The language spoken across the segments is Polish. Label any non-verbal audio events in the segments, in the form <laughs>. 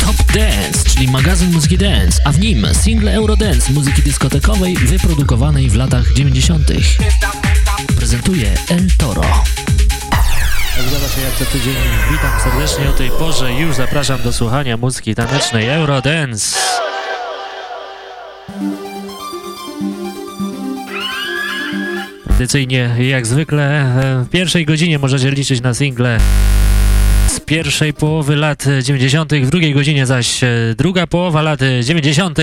Top Dance, czyli magazyn muzyki dance, a w nim single Eurodance muzyki dyskotekowej wyprodukowanej w latach 90. Prezentuje El Toro. Jak zgadza się jak co tydzień, witam serdecznie o tej porze już zapraszam do słuchania muzyki tanecznej Eurodance. Tradycyjnie, jak zwykle, e, w pierwszej godzinie możecie liczyć na single pierwszej połowy lat 90., w drugiej godzinie zaś e, druga połowa lat 90.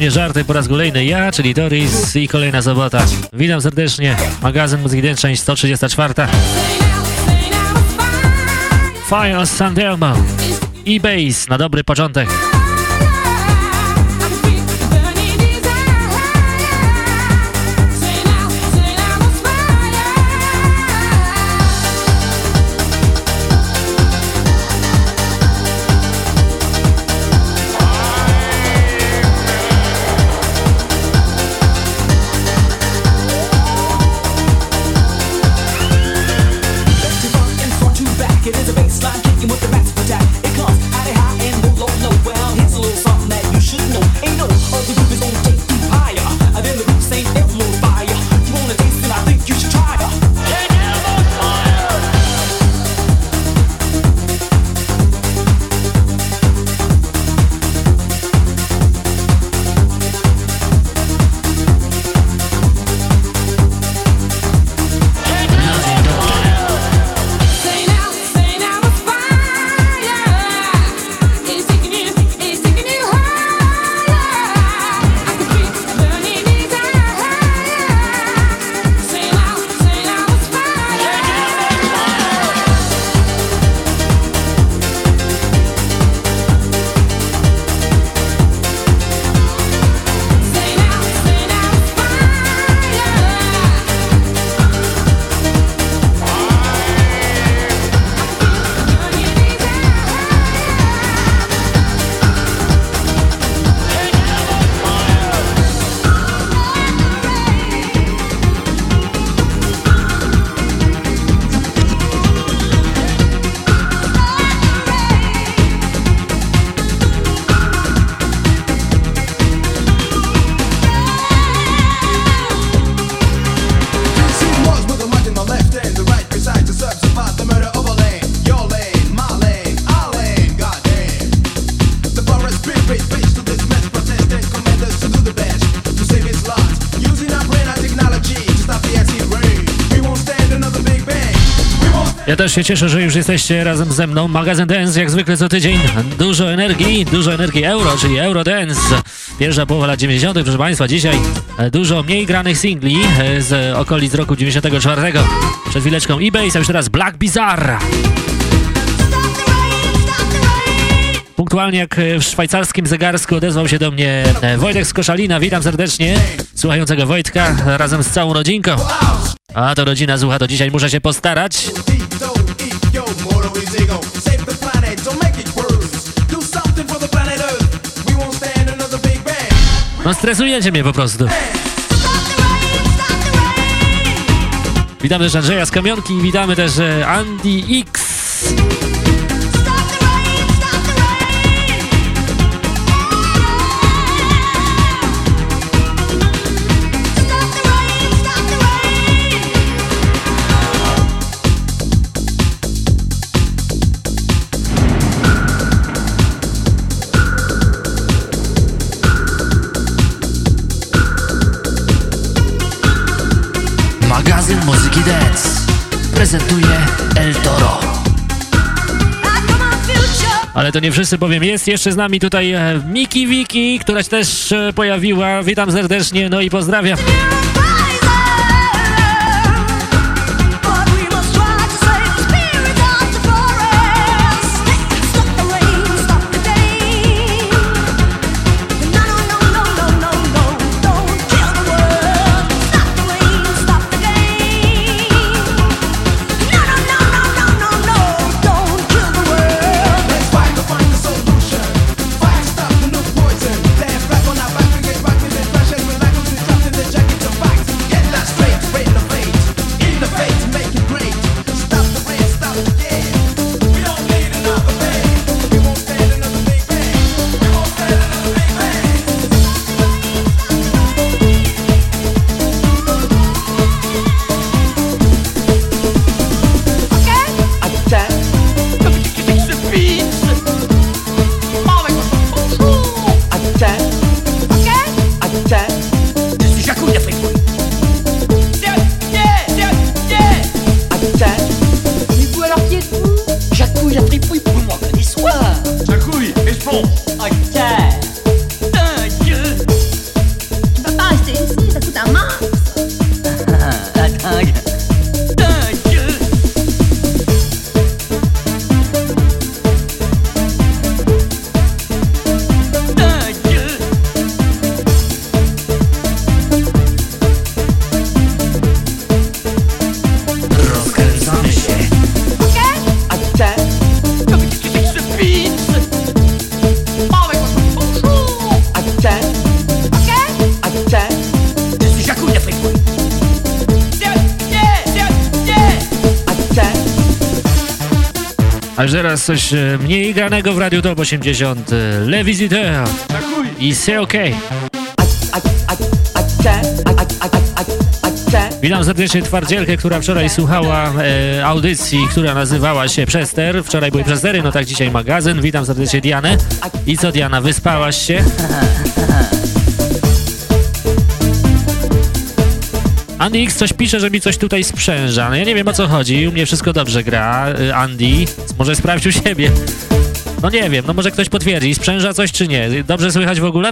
nie żarty, po raz kolejny ja, czyli Doris i kolejna sobota. Witam serdecznie, magazyn Muzyki Dance, część 134. Fire Sandelmo i Bass na dobry początek. Też się cieszę, że już jesteście razem ze mną. Magazyn Dance jak zwykle co tydzień. Dużo energii, dużo energii euro, czyli Eurodance. Pierwsza połowa lat 90. Proszę Państwa, dzisiaj dużo mniej granych singli z okolic roku 94. Przed chwileczką eBay, a już teraz Black Bizarre. Punktualnie jak w szwajcarskim zegarsku odezwał się do mnie Wojtek z Koszalina. Witam serdecznie słuchającego Wojtka razem z całą rodzinką. A to rodzina słucha, to dzisiaj muszę się postarać. No stresujecie mnie po prostu. Witamy też Andrzeja z Kamionki, witamy też e, Andy X. muzyki dance prezentuje El Toro. Ale to nie wszyscy powiem, jest jeszcze z nami tutaj e, Miki Wiki, która się też e, pojawiła. Witam serdecznie, no i pozdrawiam. Teraz coś e, mniej granego w Radiu Top 80. E, Le Visiteur i C'est OK. Witam serdecznie twardzielkę, która wczoraj słuchała e, audycji, która nazywała się Przester. Wczoraj były Przestery, no tak dzisiaj magazyn. Witam serdecznie Dianę. I co Diana, wyspałaś się? Andy X coś pisze, że mi coś tutaj sprzęża. No ja nie wiem o co chodzi, u mnie wszystko dobrze gra. Y, Andy, może sprawdź u siebie. No nie wiem, no może ktoś potwierdzi, sprzęża coś czy nie. Dobrze słychać w ogóle?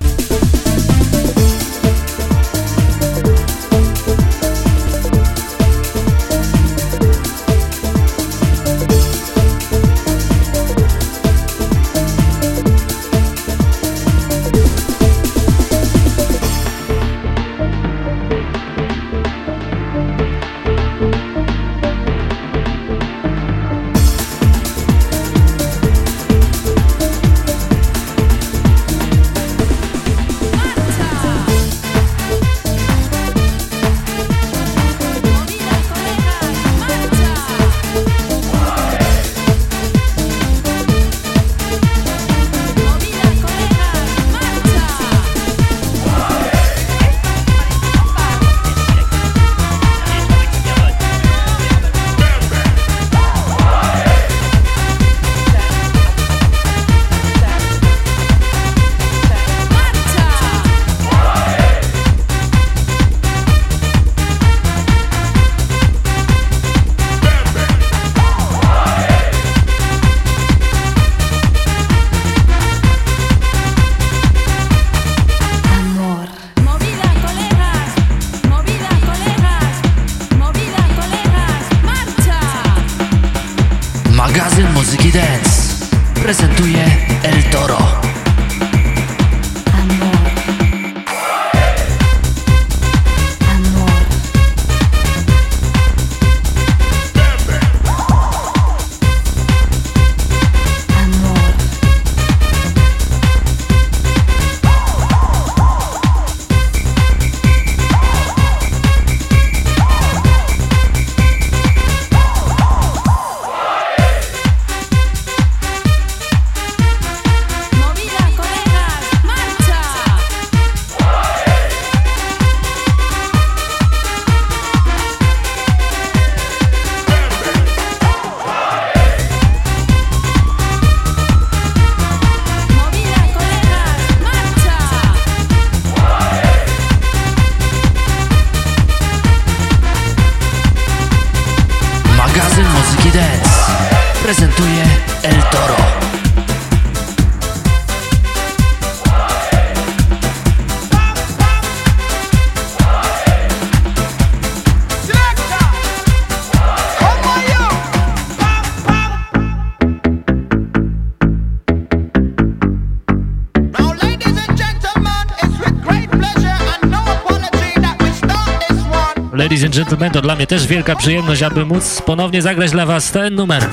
Gentlemen, to dla mnie też wielka przyjemność, aby móc ponownie zagrać dla Was ten numer.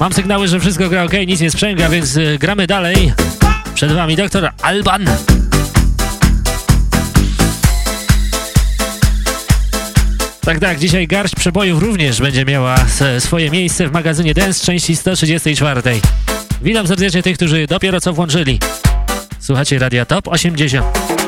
Mam sygnały, że wszystko gra ok, nic nie sprzęga, więc y, gramy dalej. Przed Wami doktor Alban. Tak, tak, dzisiaj garść przebojów również będzie miała swoje miejsce w magazynie Dance części 134. Witam serdecznie tych, którzy dopiero co włączyli. Słuchacie Radia Top 80.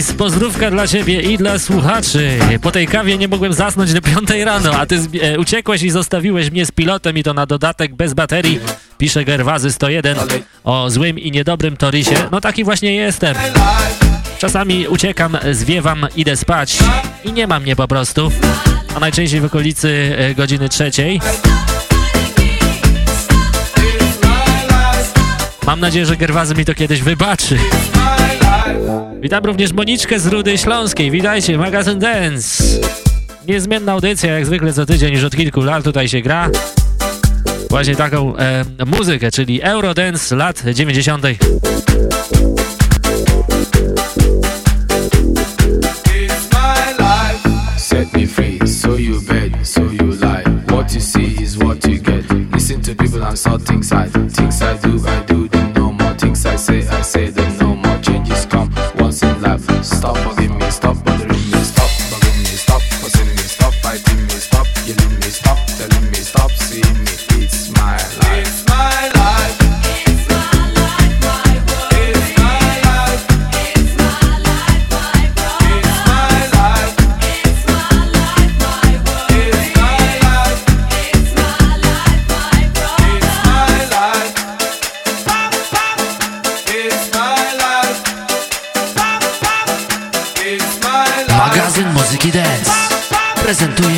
Toris, pozdrówka dla Ciebie i dla słuchaczy. Po tej kawie nie mogłem zasnąć do piątej rano, a Ty e, uciekłeś i zostawiłeś mnie z pilotem i to na dodatek bez baterii. Pisze Gerwazy 101 o złym i niedobrym Torisie. No taki właśnie jestem. Czasami uciekam, zwiewam, idę spać i nie ma mnie po prostu. A najczęściej w okolicy e, godziny trzeciej. Mam nadzieję, że Gerwazy mi to kiedyś wybaczy. Witam również Moniczkę z Rudy Śląskiej. Witajcie, magazyn Dance. Niezmienna audycja, jak zwykle co tydzień, już od kilku lat tutaj się gra. Właśnie taką e, muzykę, czyli Eurodance lat 90. Set me free, so you bed, so you lie. What you see is what you get. Listen to people and saw things I, things I do, I do no more. Things I say, I say them Stop. bugging prezentuje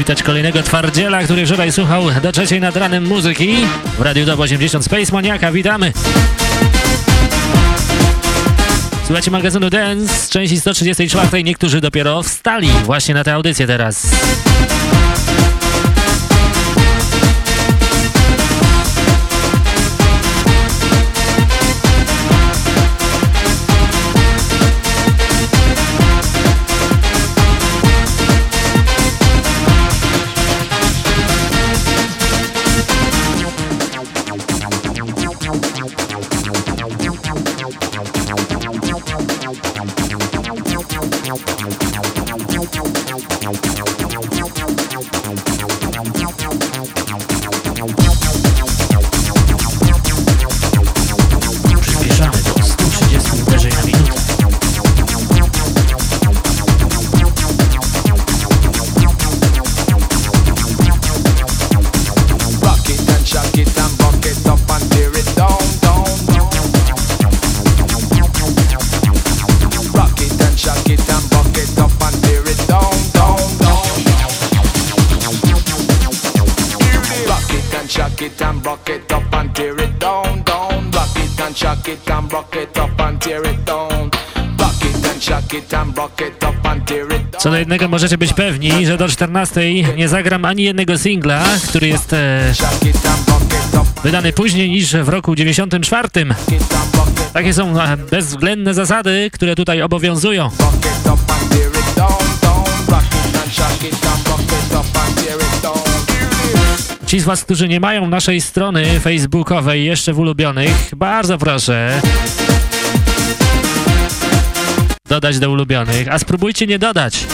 przywitać kolejnego twardziela, który wczoraj słuchał do trzeciej nad ranem muzyki w Radiu Dub 80 Space Maniaka. Witamy! Słuchajcie magazynu Dance części 134. Niektórzy dopiero wstali właśnie na tę audycję teraz. Co do jednego możecie być pewni, że do 14 nie zagram ani jednego singla, który jest e, wydany później niż w roku 94. Takie są e, bezwzględne zasady, które tutaj obowiązują. Ci z Was, którzy nie mają naszej strony facebookowej jeszcze w ulubionych, bardzo proszę dodać do ulubionych, a spróbujcie nie dodać.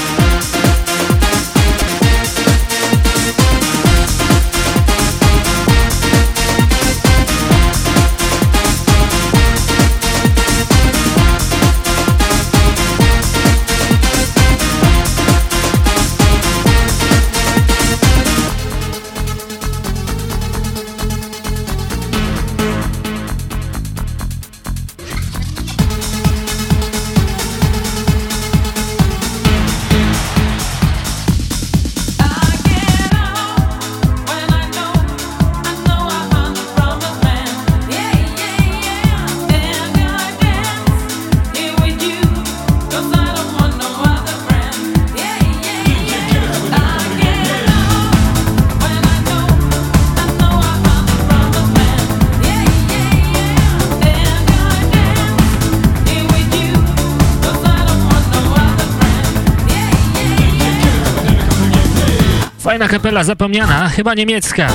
Kapela zapomniana, chyba niemiecka.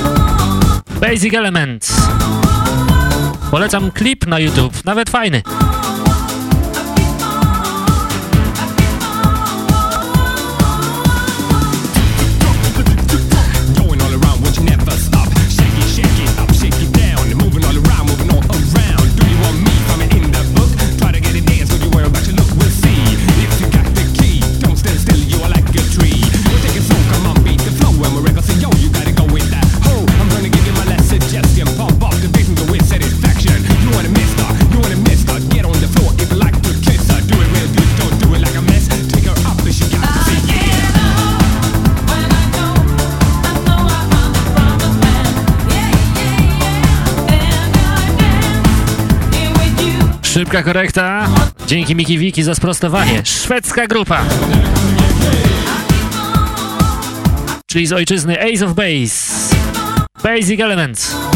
Basic Elements. Polecam klip na YouTube, nawet fajny. Szybka korekta. Dzięki Miki Wiki za sprostowanie. Szwedzka grupa. Czyli z ojczyzny Ace of Base. Basic Elements.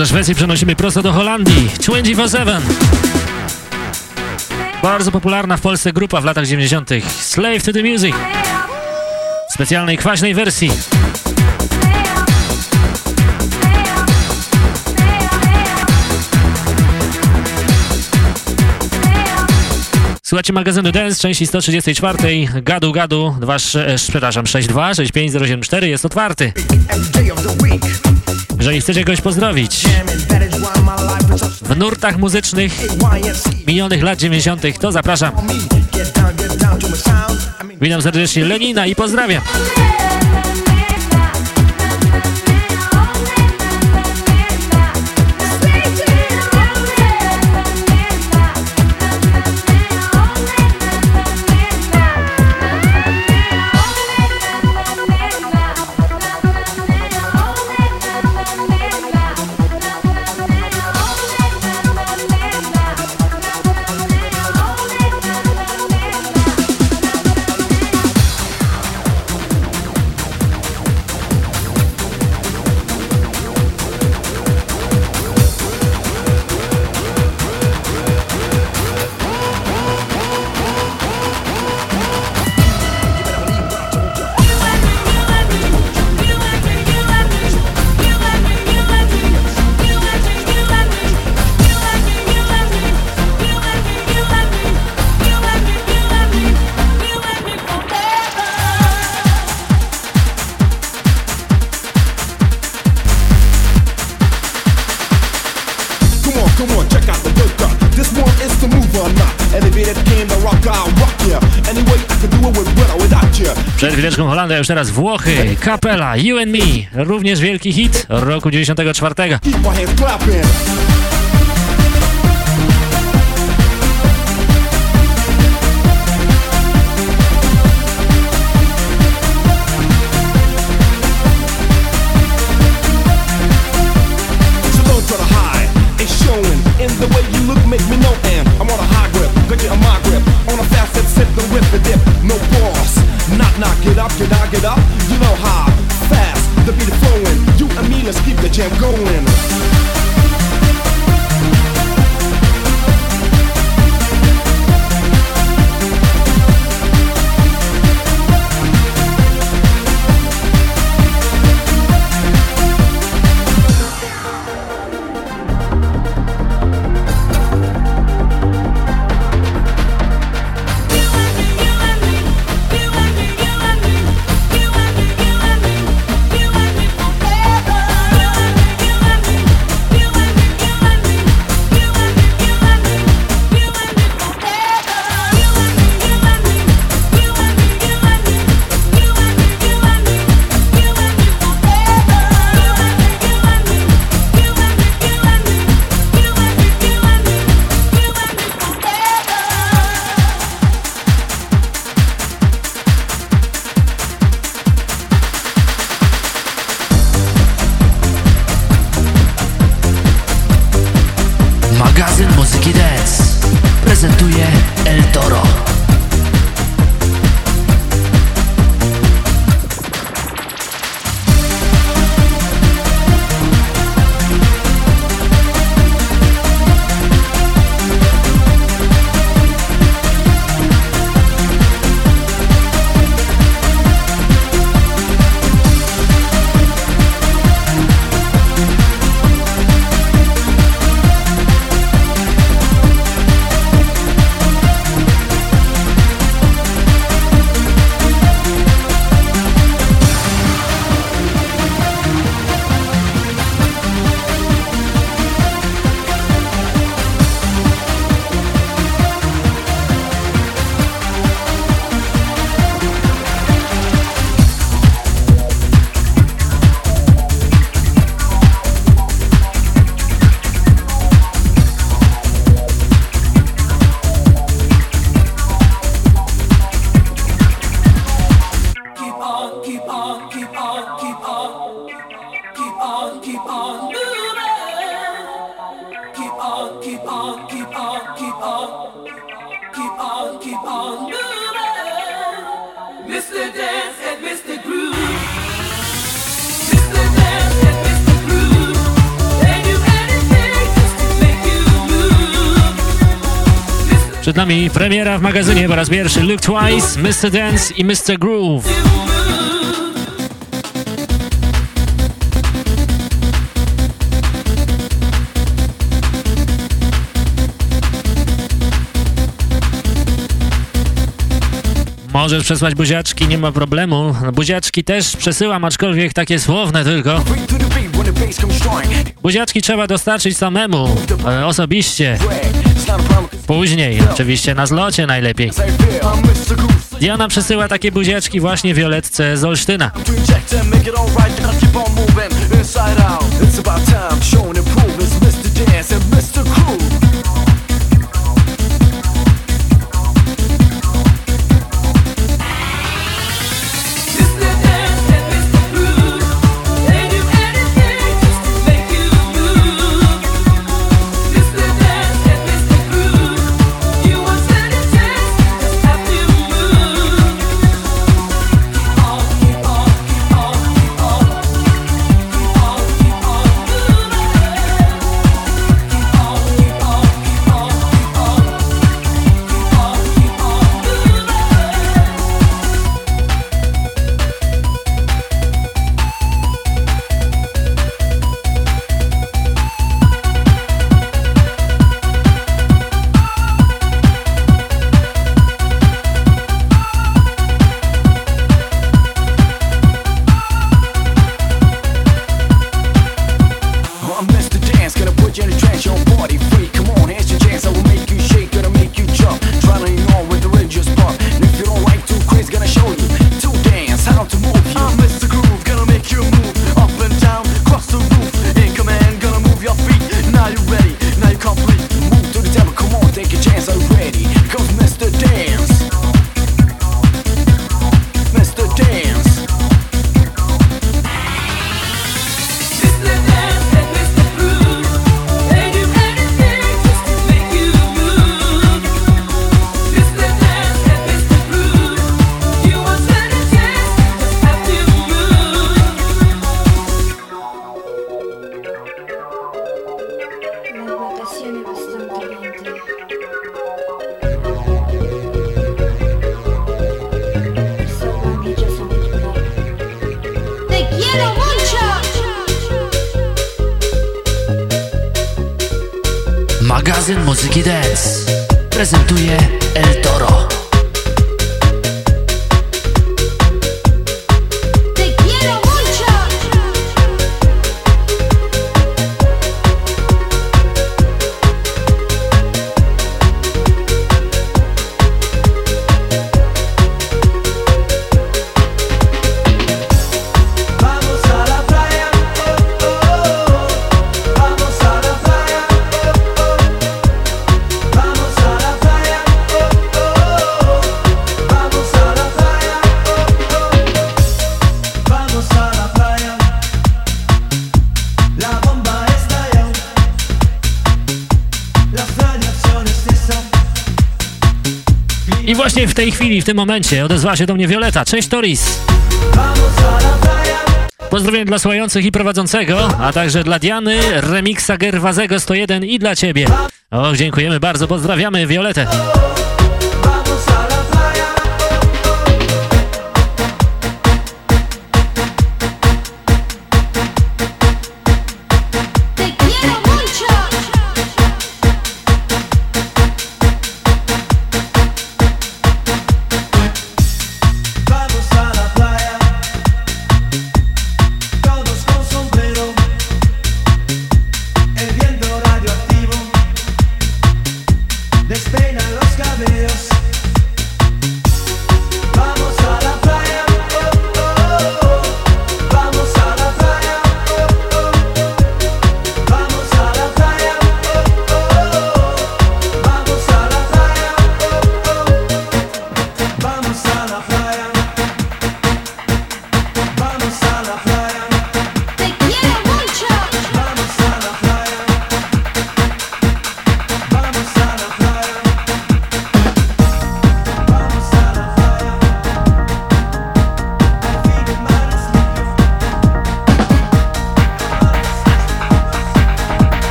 Ze Szwecji przenosimy prosto do Holandii. 24-7. Bardzo popularna w Polsce grupa w latach 90. Slave to the Music. W specjalnej kwaśnej wersji. Słuchajcie magazynu Dance, części 134. Gadu, gadu, 2, e, przepraszam, 62 65074 jest otwarty. Jeżeli chcecie kogoś pozdrowić w nurtach muzycznych minionych lat 90., to zapraszam. Witam serdecznie Lenina i pozdrawiam. Chwileczką Holandia, już teraz Włochy, Kapela, You and Me, również wielki hit roku 94. nami premiera w magazynie po raz pierwszy Look Twice, Mr. Dance i Mr. Groove. Możesz przesłać buziaczki, nie ma problemu. Buziaczki też przesyłam, aczkolwiek takie słowne tylko. Buziaczki trzeba dostarczyć samemu, e, osobiście. Później, oczywiście na zlocie najlepiej. Diana przesyła takie buziaczki właśnie Violetce z Olsztyna. It's about time, showing and prove it's Mr. Dance and Mr. Cool. W tym momencie odezwała się do mnie Violeta. Cześć Toris! Pozdrowienia dla słuchających i prowadzącego, a także dla Diany, Remixa Gerwazego 101 i dla Ciebie. Och, dziękujemy bardzo, pozdrawiamy Violetę.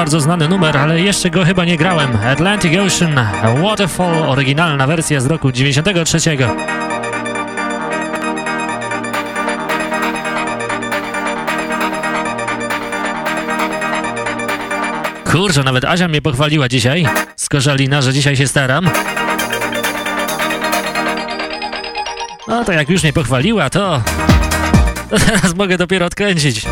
Bardzo znany numer, ale jeszcze go chyba nie grałem. Atlantic Ocean Waterfall, oryginalna wersja z roku 93. Kurczę, nawet Azia mnie pochwaliła dzisiaj z że dzisiaj się staram. No to jak już mnie pochwaliła, to, to teraz mogę dopiero odkręcić.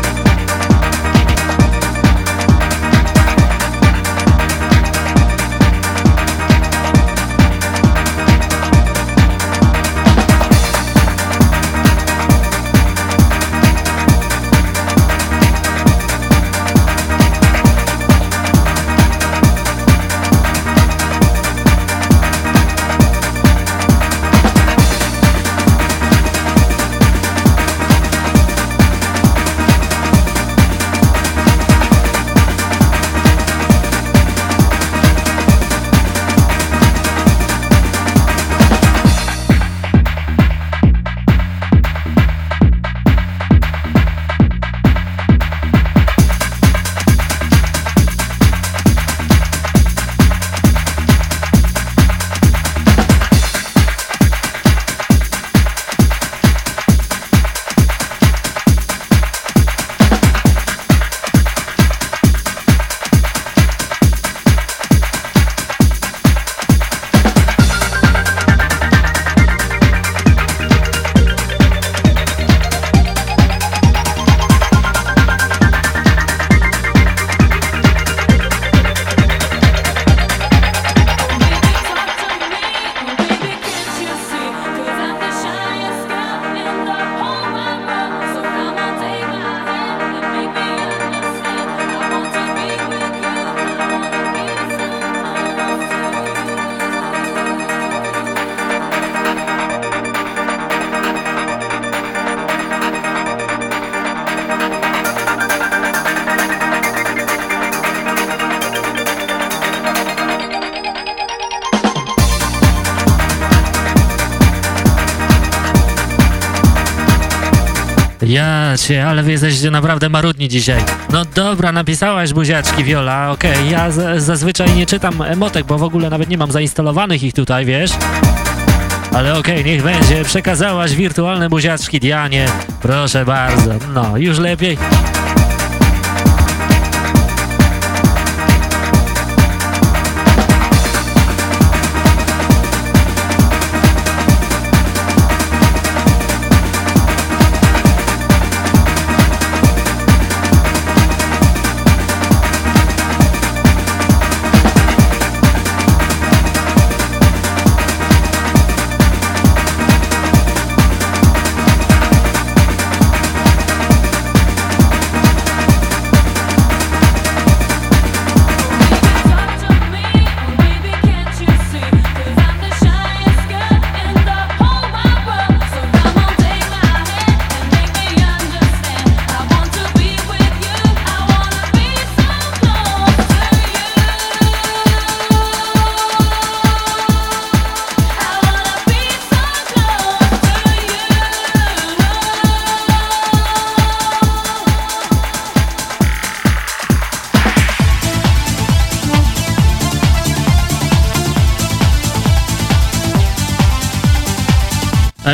Cię, ale wy jesteście naprawdę marudni dzisiaj. No dobra, napisałaś buziaczki, Viola, okej, okay. ja zazwyczaj nie czytam emotek, bo w ogóle nawet nie mam zainstalowanych ich tutaj, wiesz? Ale okej, okay, niech będzie, przekazałaś wirtualne buziaczki Dianie, proszę bardzo, no, już lepiej.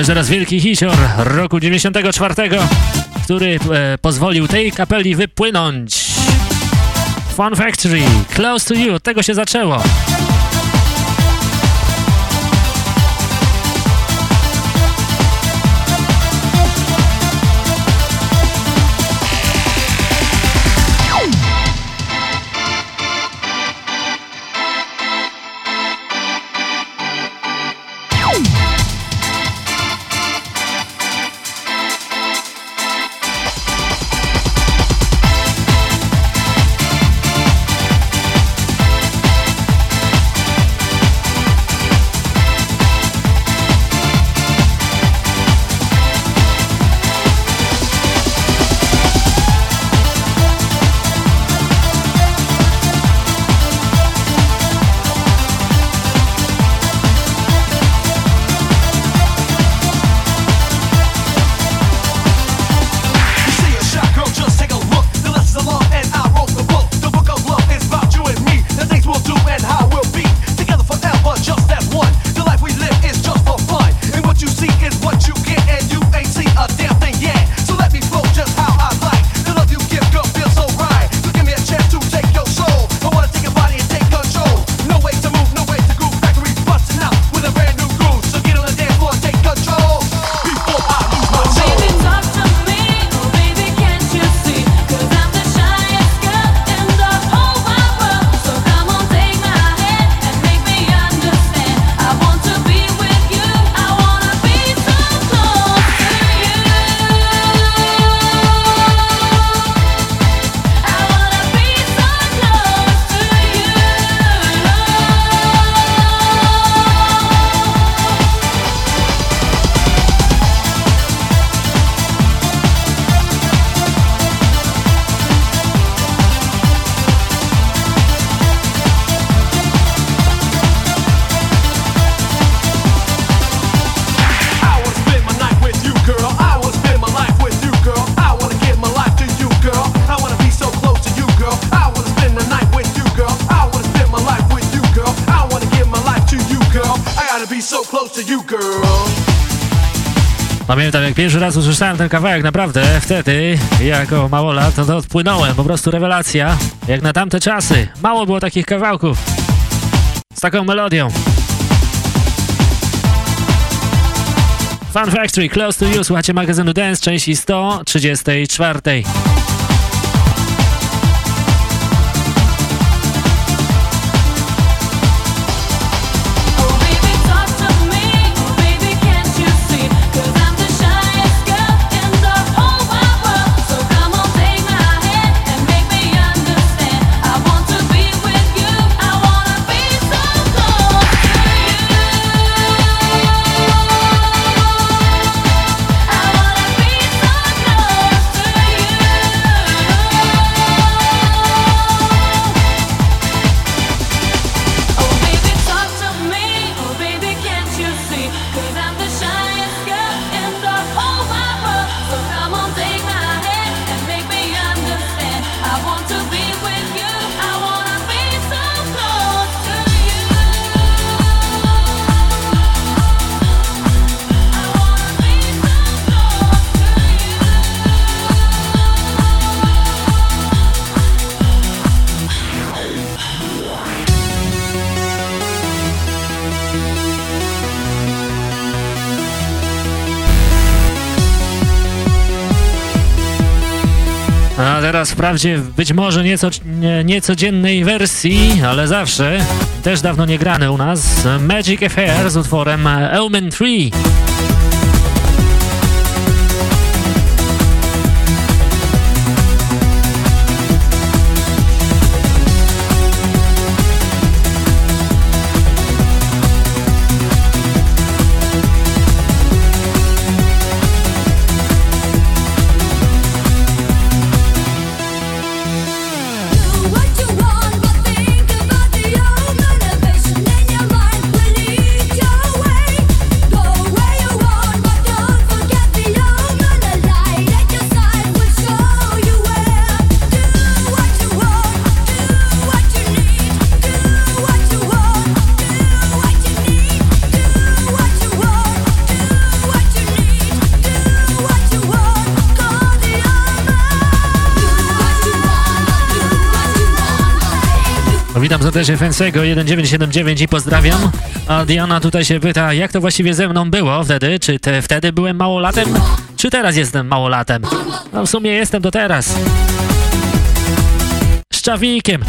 Teraz wielki hicior roku 94, który e, pozwolił tej kapeli wypłynąć. Fun Factory, Close to You, tego się zaczęło. Pamiętam, jak pierwszy raz usłyszałem ten kawałek, naprawdę wtedy, jako małolat, to, to odpłynąłem, po prostu rewelacja, jak na tamte czasy. Mało było takich kawałków z taką melodią. Fun Factory, Close to You, słuchacie magazynu Dance, części 134. wprawdzie być może nieco, nie, niecodziennej wersji, ale zawsze, też dawno nie grany u nas, Magic Affair z utworem Omen 3. serdecznie Fensego 1979 i pozdrawiam. A Diana tutaj się pyta, jak to właściwie ze mną było wtedy? Czy te, wtedy byłem małolatem? Czy teraz jestem małolatem? No w sumie jestem do teraz. Szczawikiem.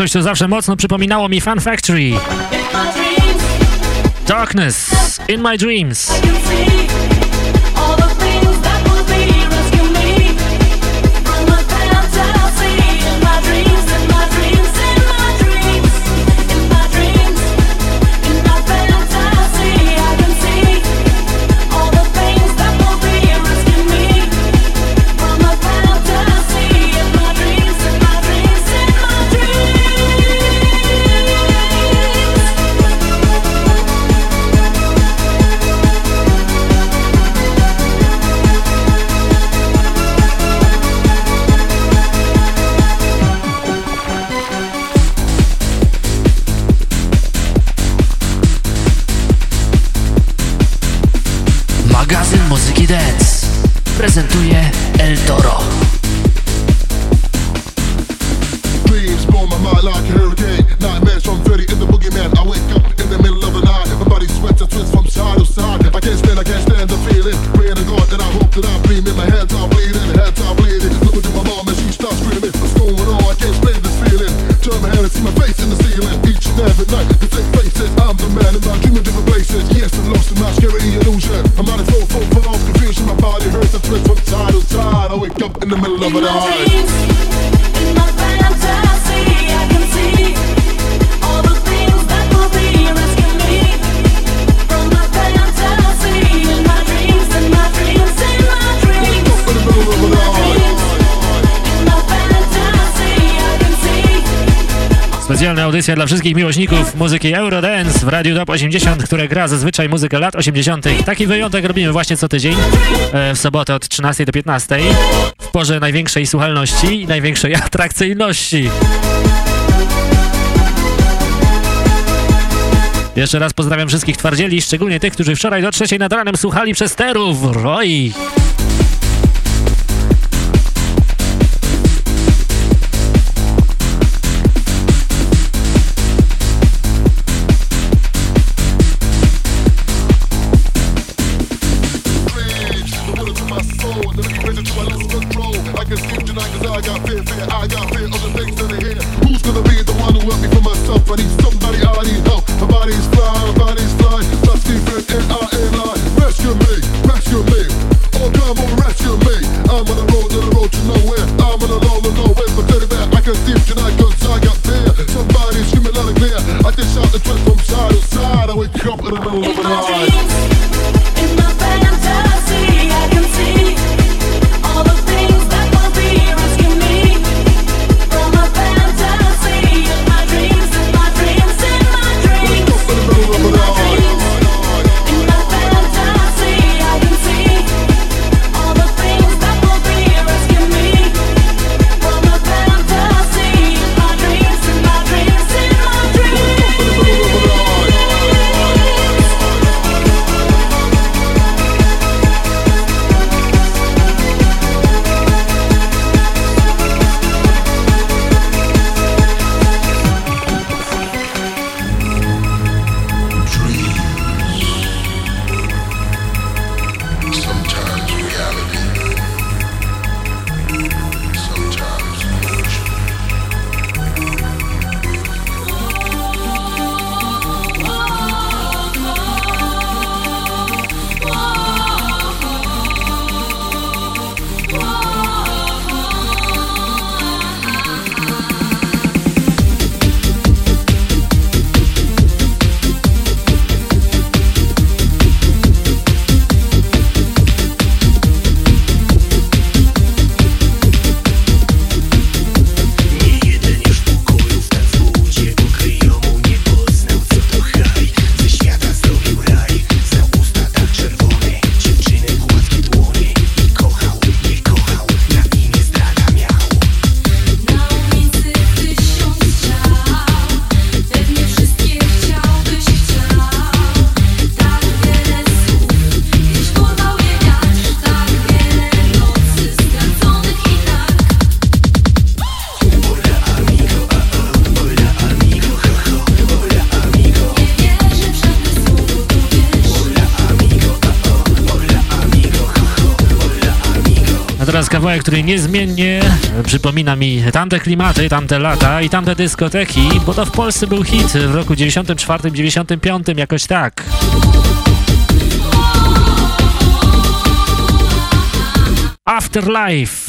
Coś, co zawsze mocno przypominało mi Fun Factory. Darkness in my dreams. present audycja dla wszystkich miłośników muzyki Eurodance w Radiu Top 80, które gra zazwyczaj muzykę lat 80. Taki wyjątek robimy właśnie co tydzień, e, w sobotę od 13 do 15, w porze największej słuchalności i największej <laughs> atrakcyjności. Jeszcze raz pozdrawiam wszystkich twardzieli, szczególnie tych, którzy wczoraj do trzeciej nad ranem słuchali przez sterów. Roi! Niezmiennie przypomina mi tamte klimaty, tamte lata i tamte dyskoteki, bo to w Polsce był hit w roku 94-95, jakoś tak. Afterlife.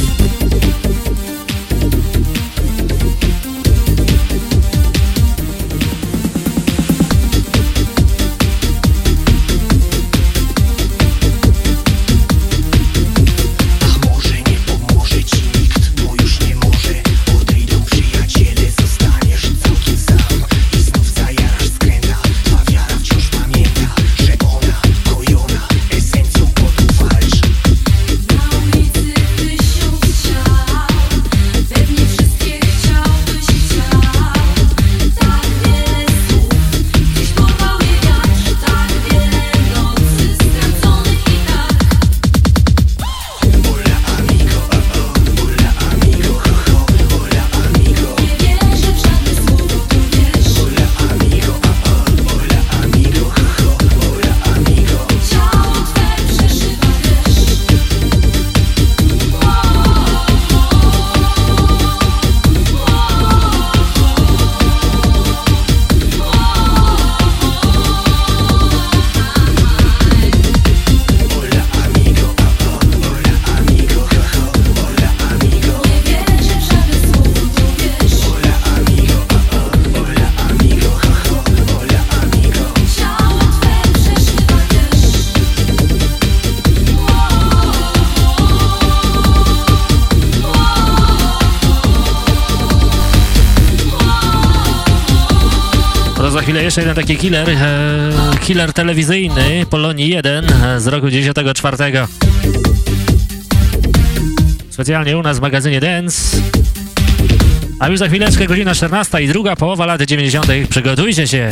Jeszcze jeden taki killer, e, killer telewizyjny Polonii 1 e, z roku 94. Specjalnie u nas w magazynie Dance. A już za chwileczkę godzina 14 i druga połowa lat 90. Przygotujcie się.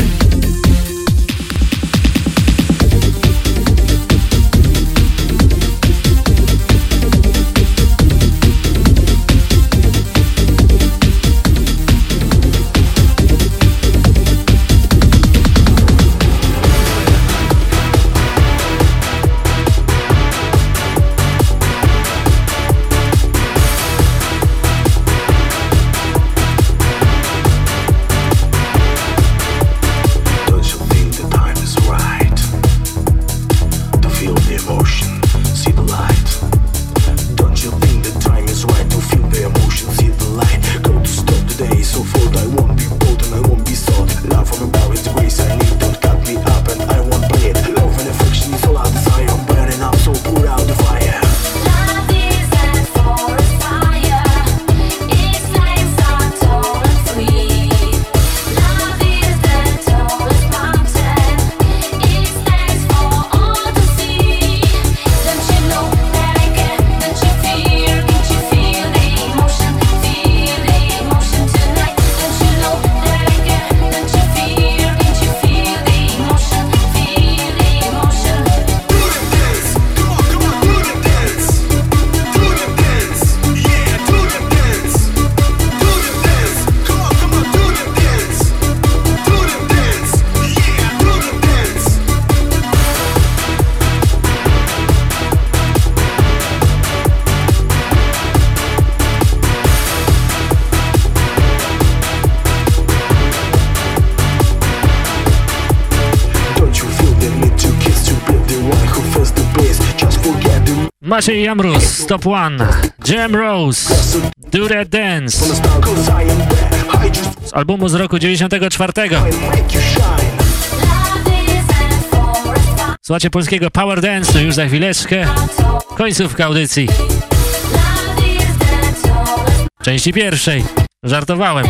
Maciej Jamrus, Stop One, Jam Rose, That Dance z albumu z roku 94. Słuchajcie polskiego Power Dance już za chwileczkę. Końcówka audycji. Części pierwszej. Żartowałem.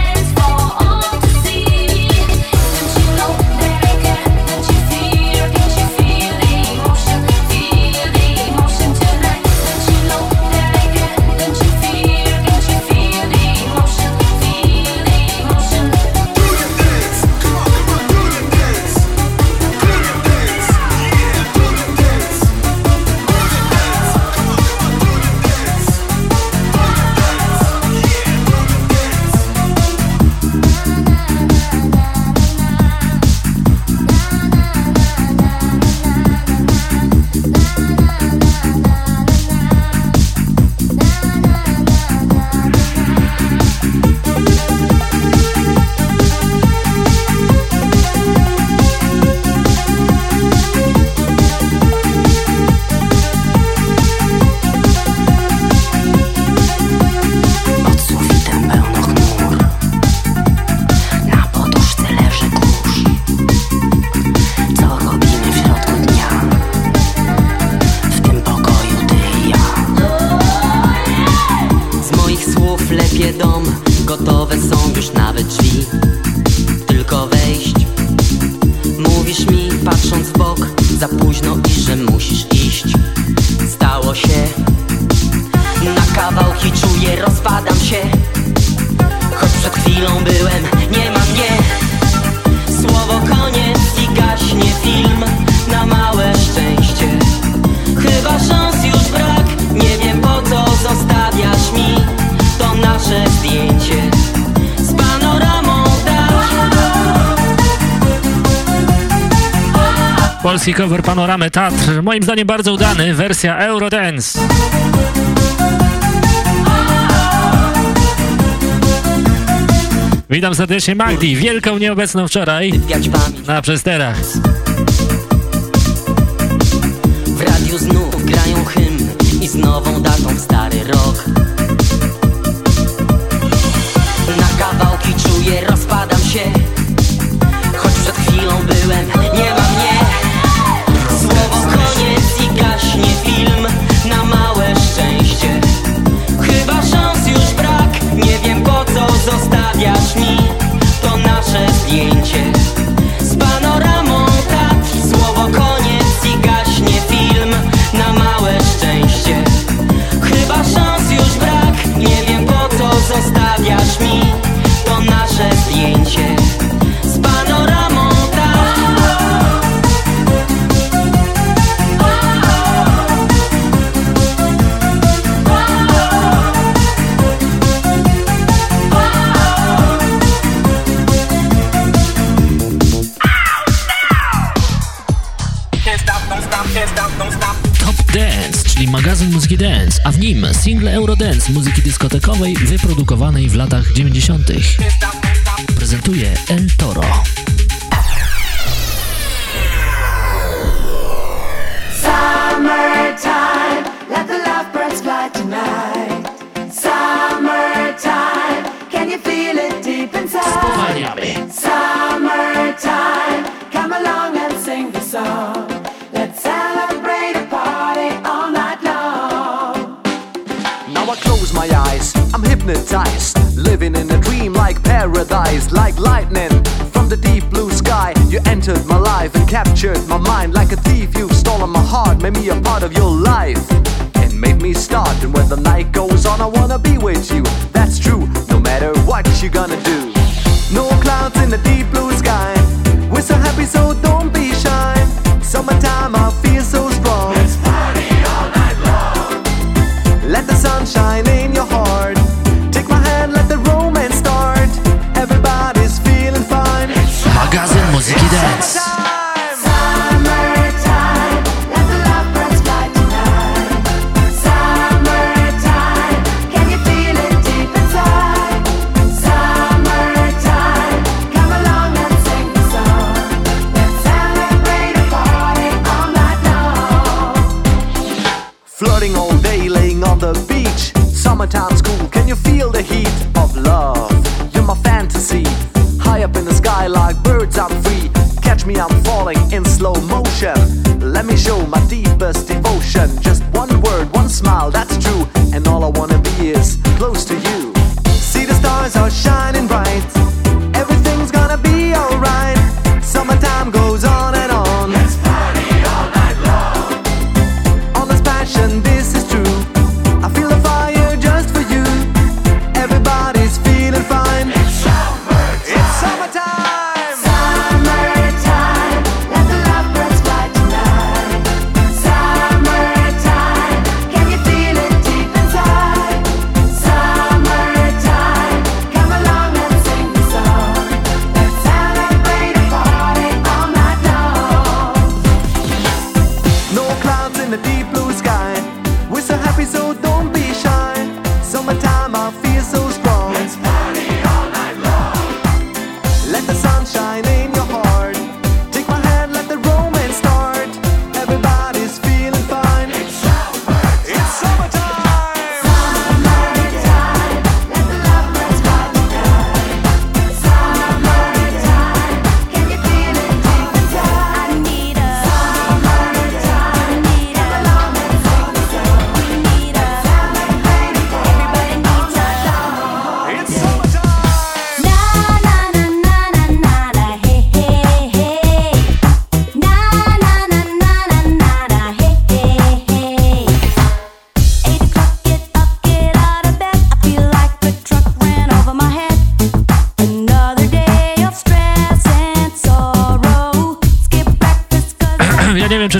cover Panoramy Tatr. Moim zdaniem bardzo udany, wersja Eurodance. Witam serdecznie Magdi, wielką nieobecną wczoraj na przesterach. 90.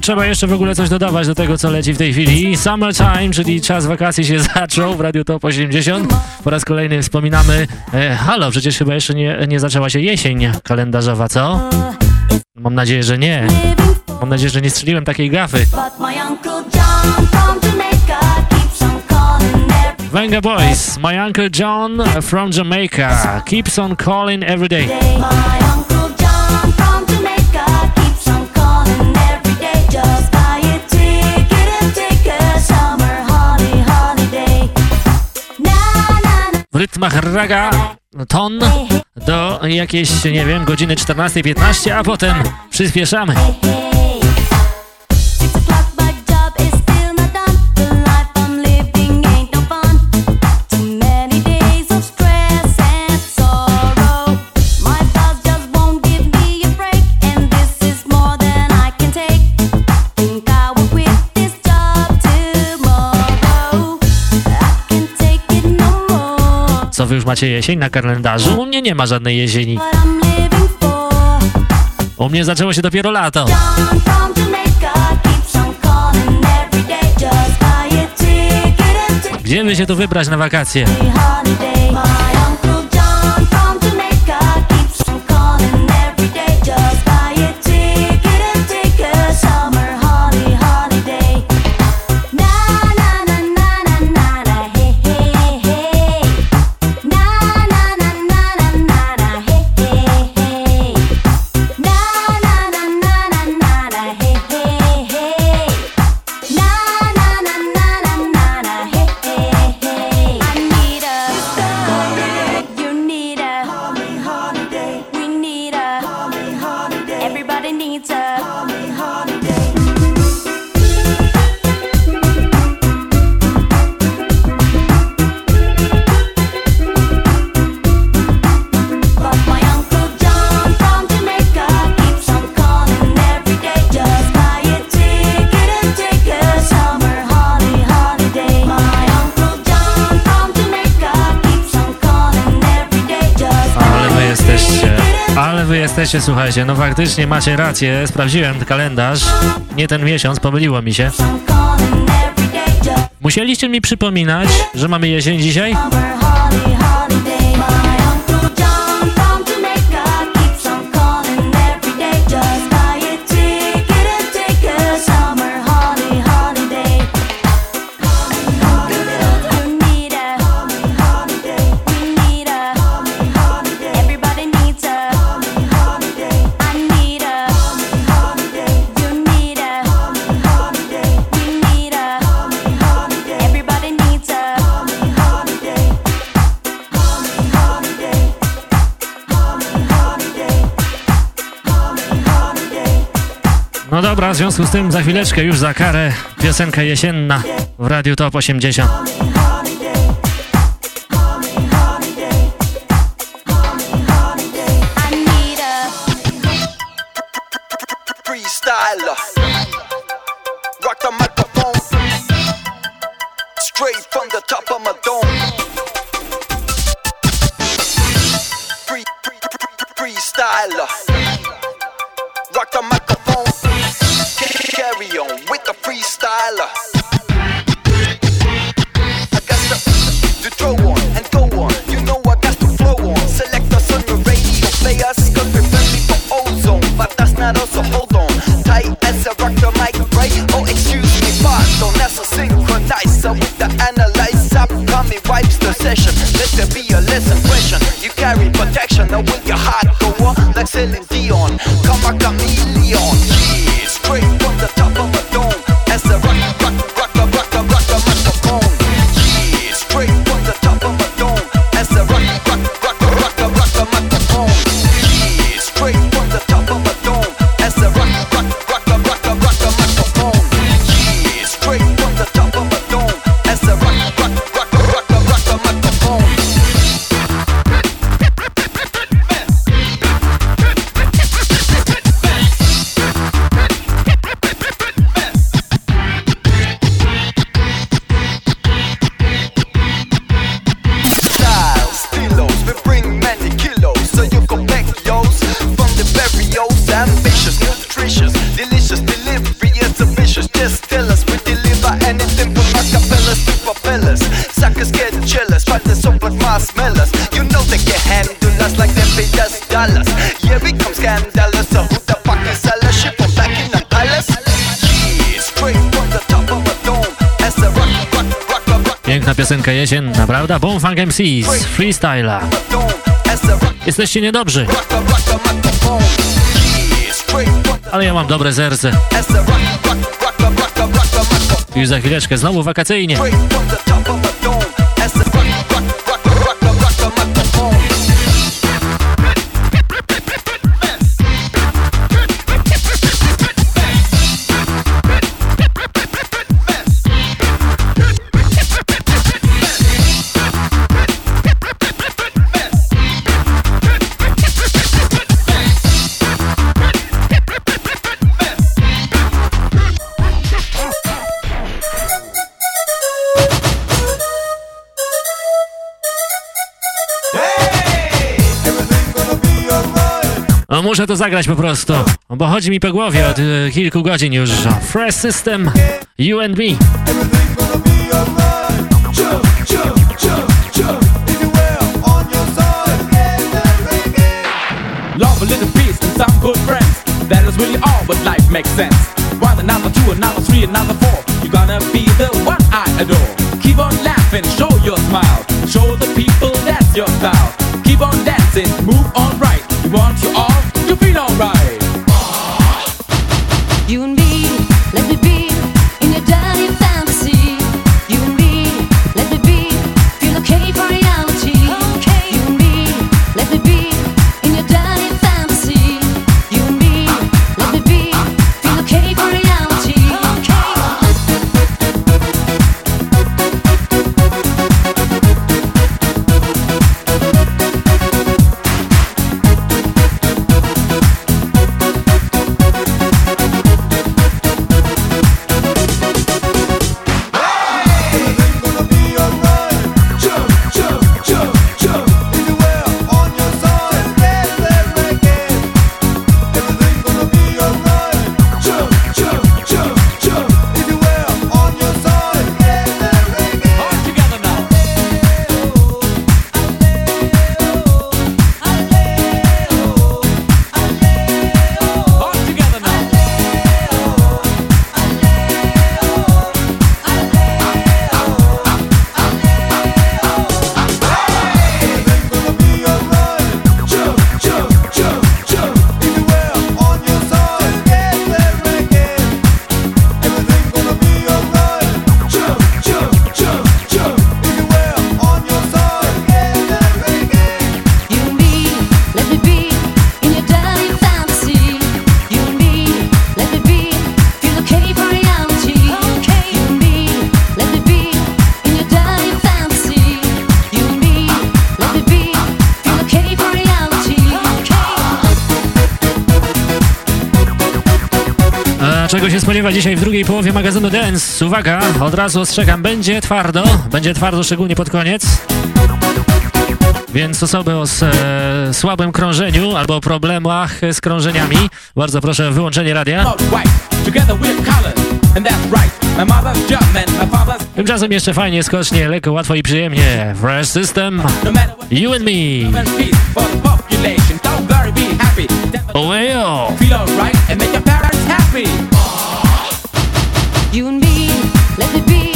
trzeba jeszcze w ogóle coś dodawać do tego, co leci w tej chwili. Summertime, czyli czas wakacji się <laughs> zaczął w Radiu Top 80. Po raz kolejny wspominamy, e, halo, przecież chyba jeszcze nie, nie zaczęła się jesień kalendarzowa, co? Mam nadzieję, że nie. Mam nadzieję, że nie strzeliłem takiej gafy. Venga Boys, My Uncle John from Jamaica keeps on calling every day. w rytmach raga ton do jakiejś, nie wiem, godziny 14-15, a potem przyspieszamy. Co wy już macie jesień na kalendarzu? U mnie nie ma żadnej jesieni. U mnie zaczęło się dopiero lato. Gdzie by się tu wybrać na wakacje? jesteście, słuchajcie. No faktycznie macie rację, sprawdziłem kalendarz. Nie ten miesiąc, pomyliło mi się. Musieliście mi przypominać, że mamy jesień dzisiaj? Dobra, w związku z tym za chwileczkę, już za karę, piosenka jesienna w Radiu Top 80. prawda? Boom Funk MCs, freestyla. Jesteście niedobrzy, ale ja mam dobre serce. Już za chwileczkę, znowu wakacyjnie. To zagrać po prostu, bo chodzi mi po głowie od e, kilku godzin już. Fresh System, You and Me. Love a little peace and some good friends. That is really all, but life makes sense. Another, two another, three another, four. Spodziewa dzisiaj w drugiej połowie magazynu Dance? Uwaga, od razu ostrzegam, będzie twardo, będzie twardo szczególnie pod koniec. Więc osoby o e, słabym krążeniu albo problemach z krążeniami, bardzo proszę o wyłączenie radia. Tymczasem jeszcze fajnie, skocznie, lekko, łatwo i przyjemnie. Fresh System. You and Me. And peace let me be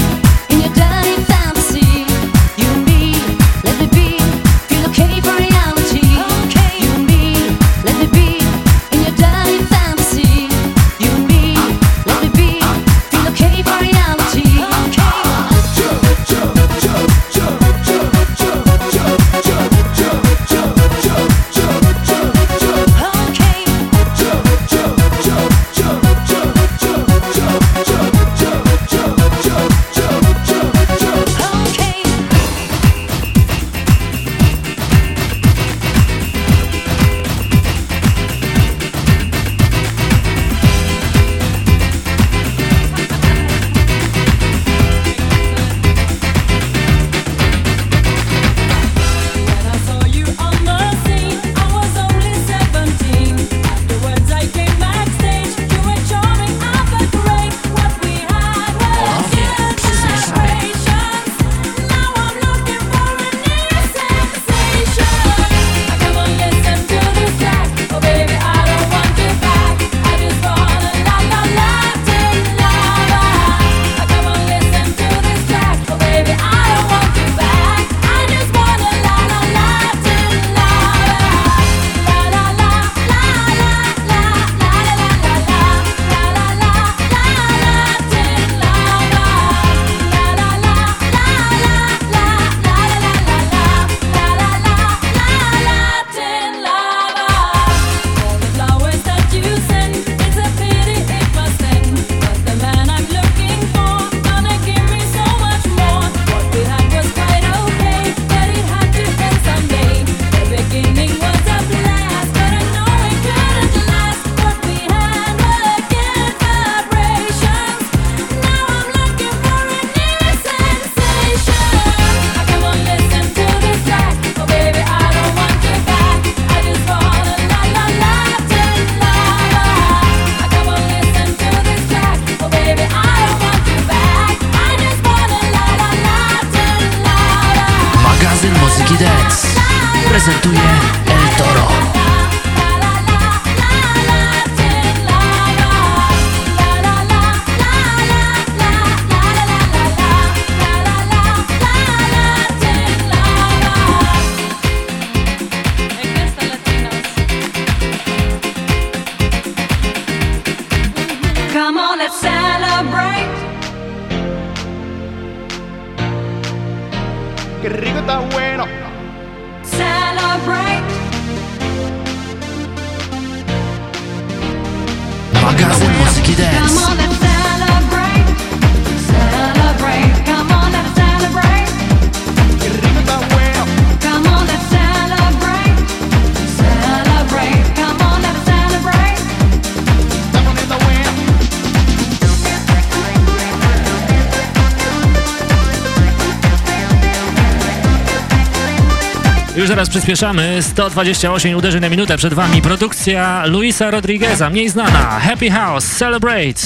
在读研 przyspieszamy. 128 uderzeń na minutę przed Wami. Produkcja Luisa Rodrigueza, mniej znana. Happy House, Celebrate!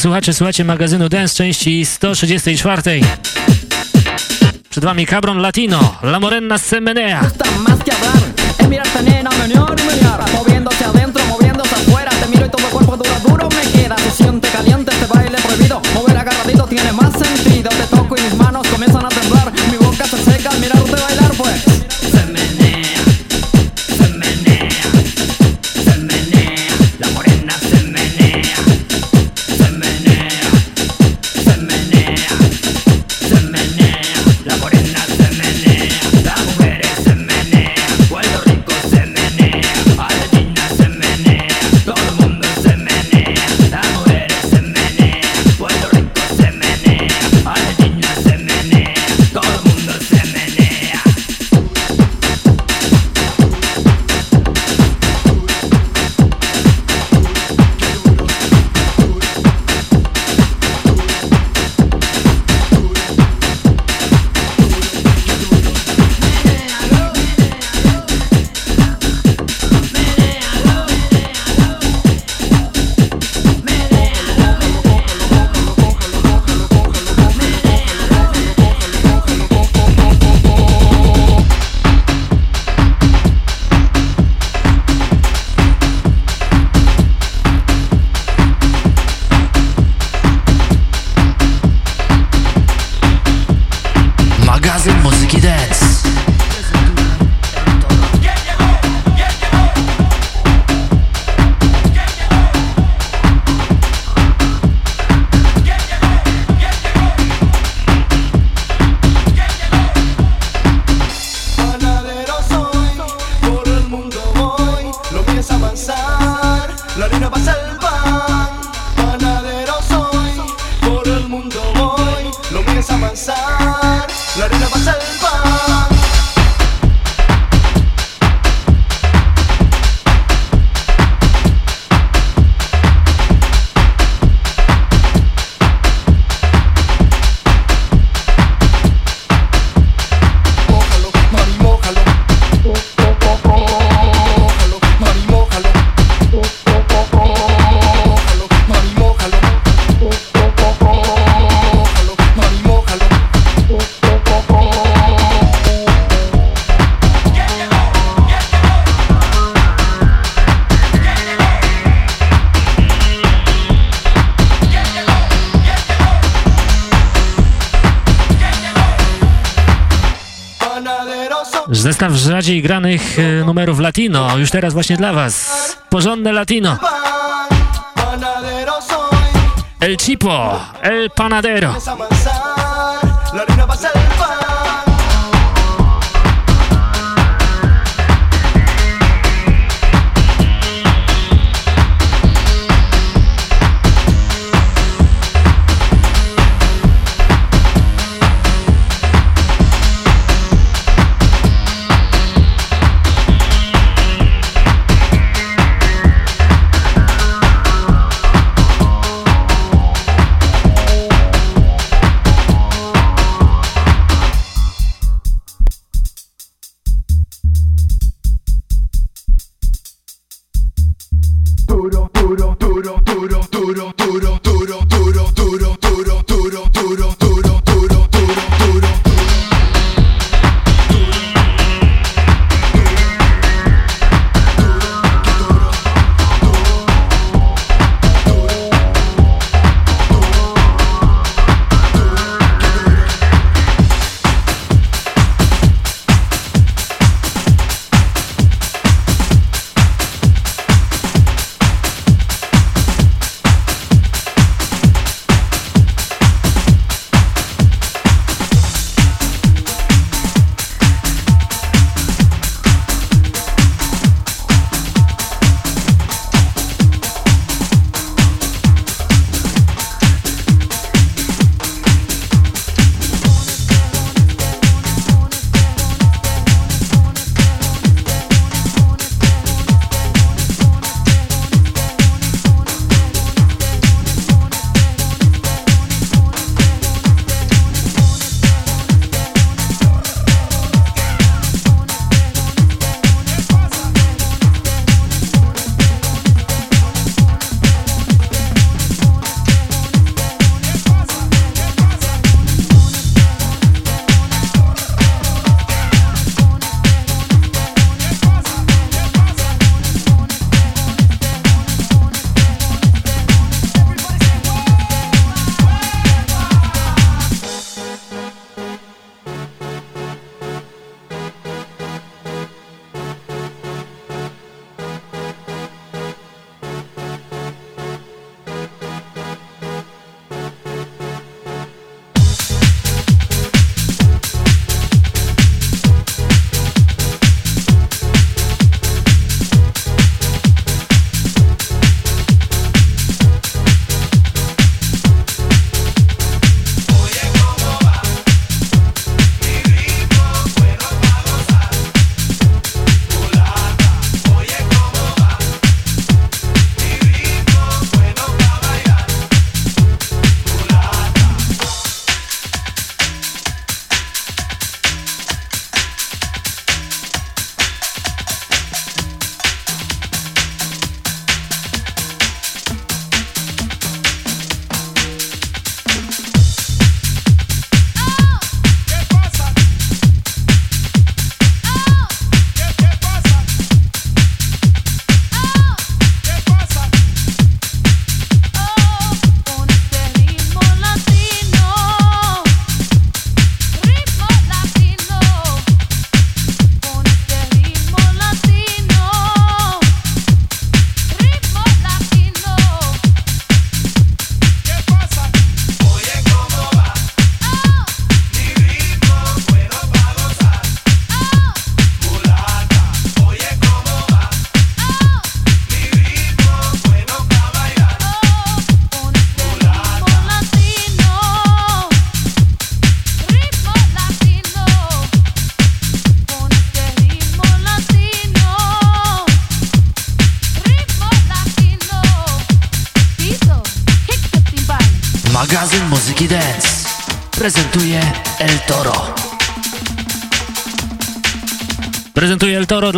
drodzy słuchacze, słuchacie magazynu Dance części 134. Przed Wami Cabron Latino, La Morena Semenea. granych e, numerów latino. Już teraz właśnie dla Was. Porządne latino. El Chipo, El Panadero.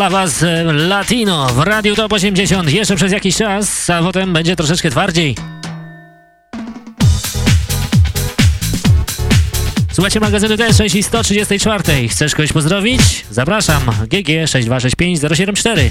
dla Was e, Latino w Radiu Top 80 jeszcze przez jakiś czas, a potem będzie troszeczkę twardziej. Słuchajcie magazynu D6 i 134. Chcesz kogoś pozdrowić? Zapraszam. GG 6265074.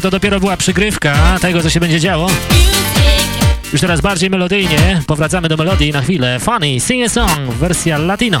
To dopiero była przygrywka tego, co się będzie działo. Już teraz bardziej melodyjnie, powracamy do melodii na chwilę. Funny, sing a song, wersja latino.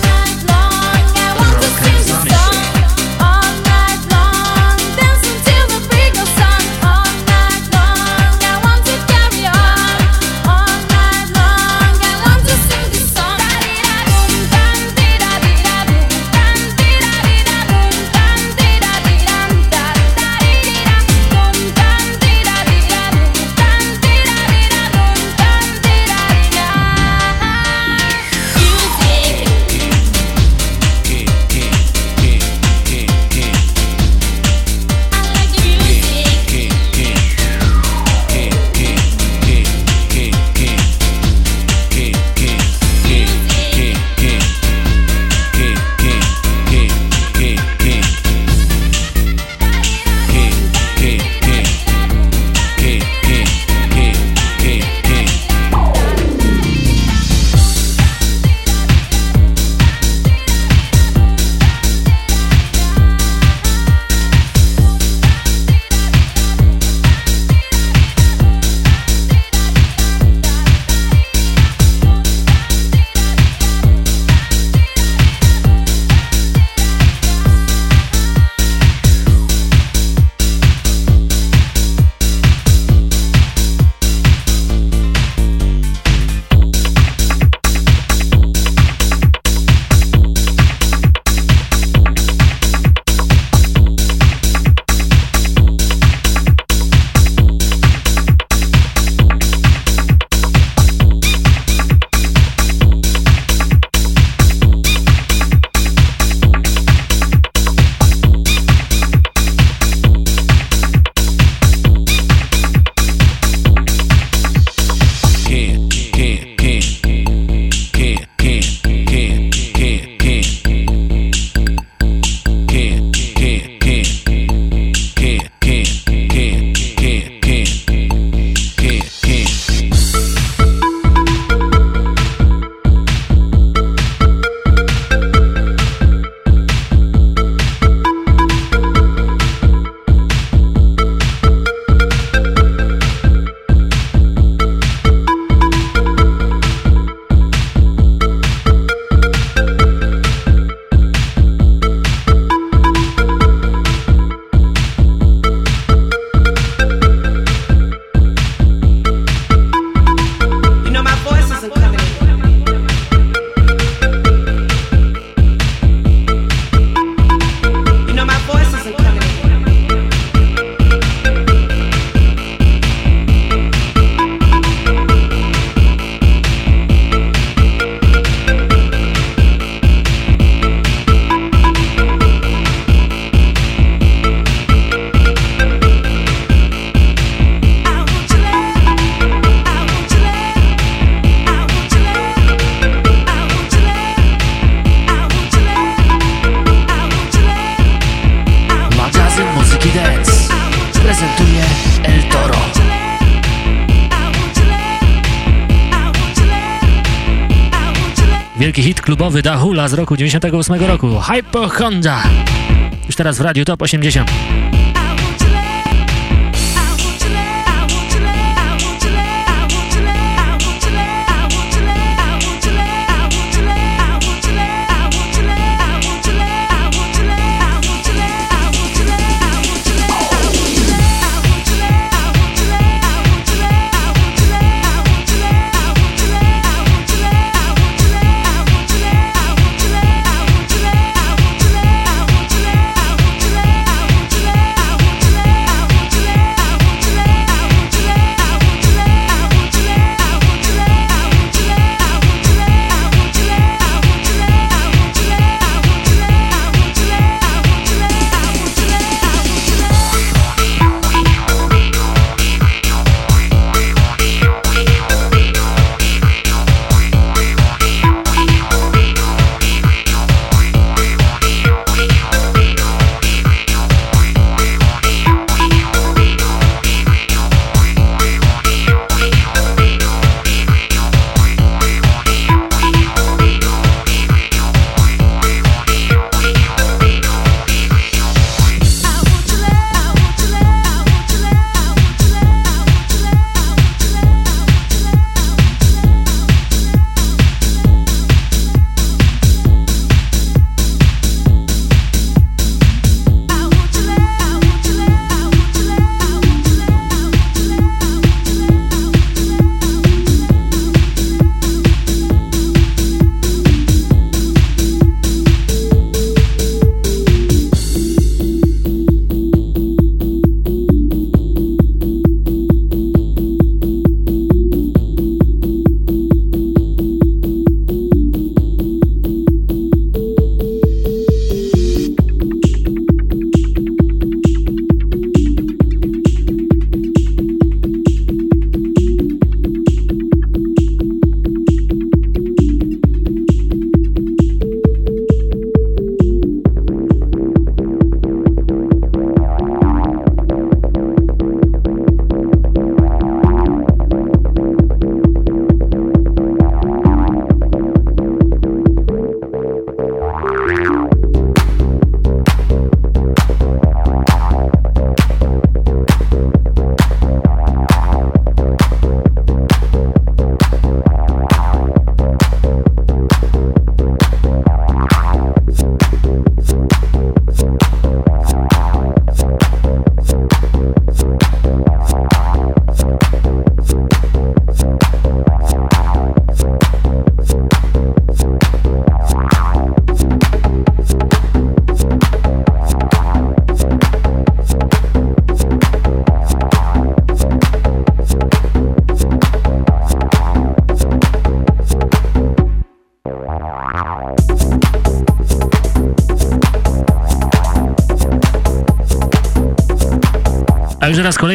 Wielki hit klubowy Da Hula z roku 98 roku. Hypochonda. Już teraz w Radiu Top 80.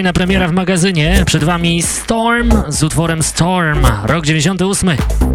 kolejna premiera w magazynie. Przed wami Storm z utworem Storm, rok 98.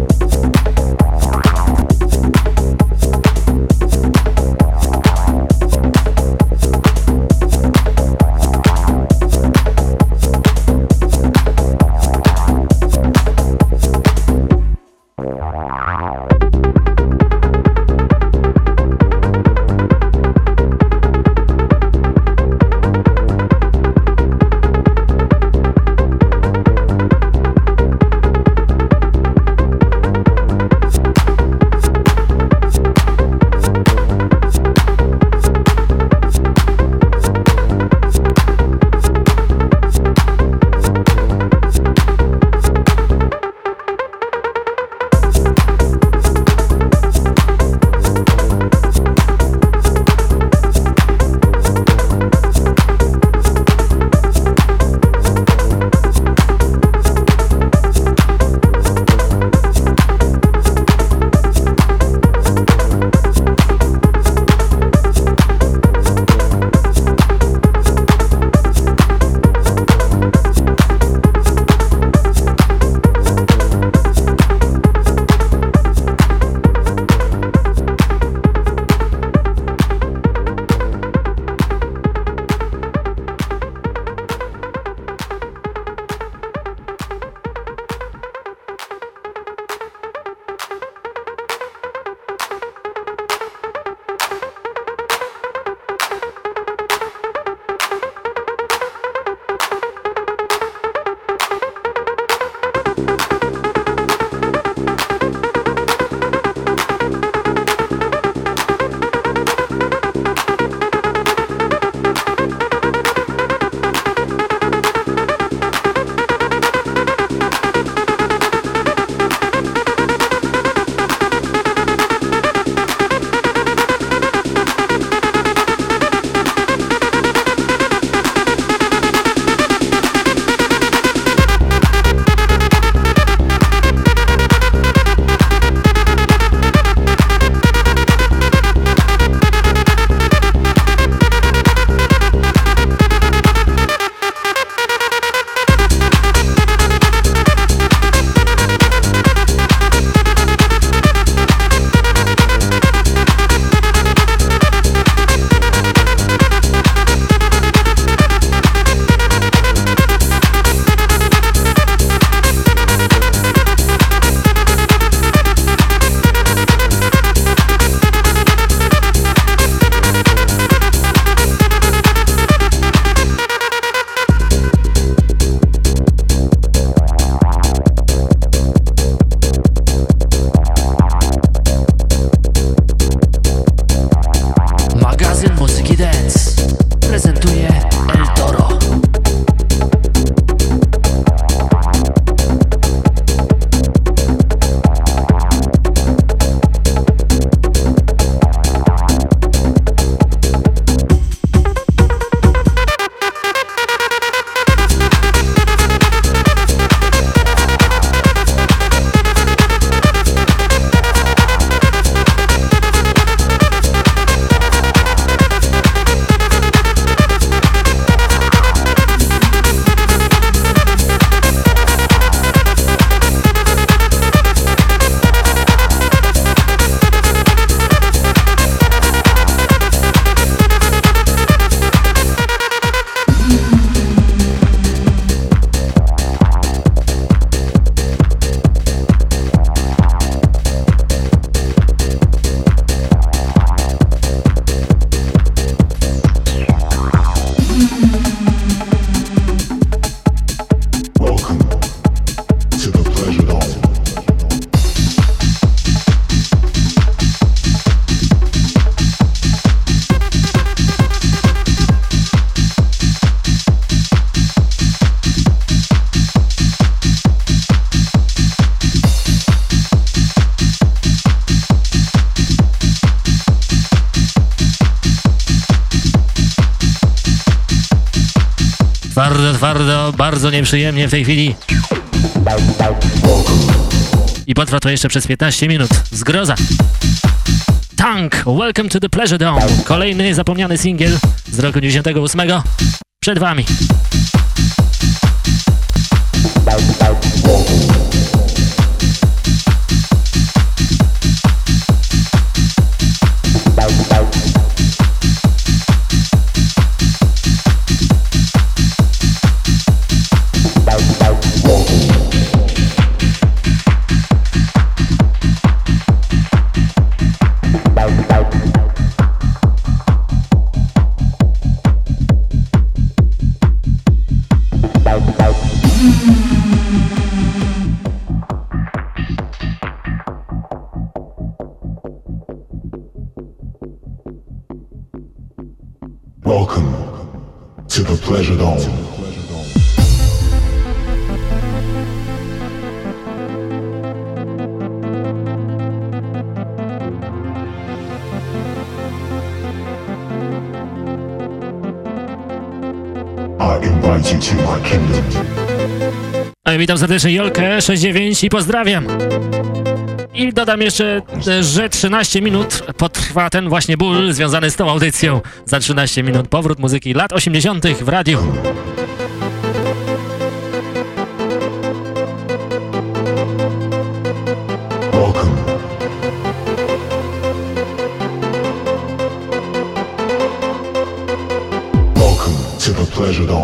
twardo, bardzo nieprzyjemnie w tej chwili. I potrwa to jeszcze przez 15 minut. Zgroza. Tank, Welcome to the Pleasure Dome. Kolejny zapomniany singiel z roku 98. Przed wami. Pleasure Dome. Witam serdecznie Jolkę 69 i pozdrawiam. I dodam jeszcze, e, że 13 minut potrwa ten właśnie ból związany z tą audycją. Za 13 minut powrót muzyki lat 80. w radiu. Pleasure Dome.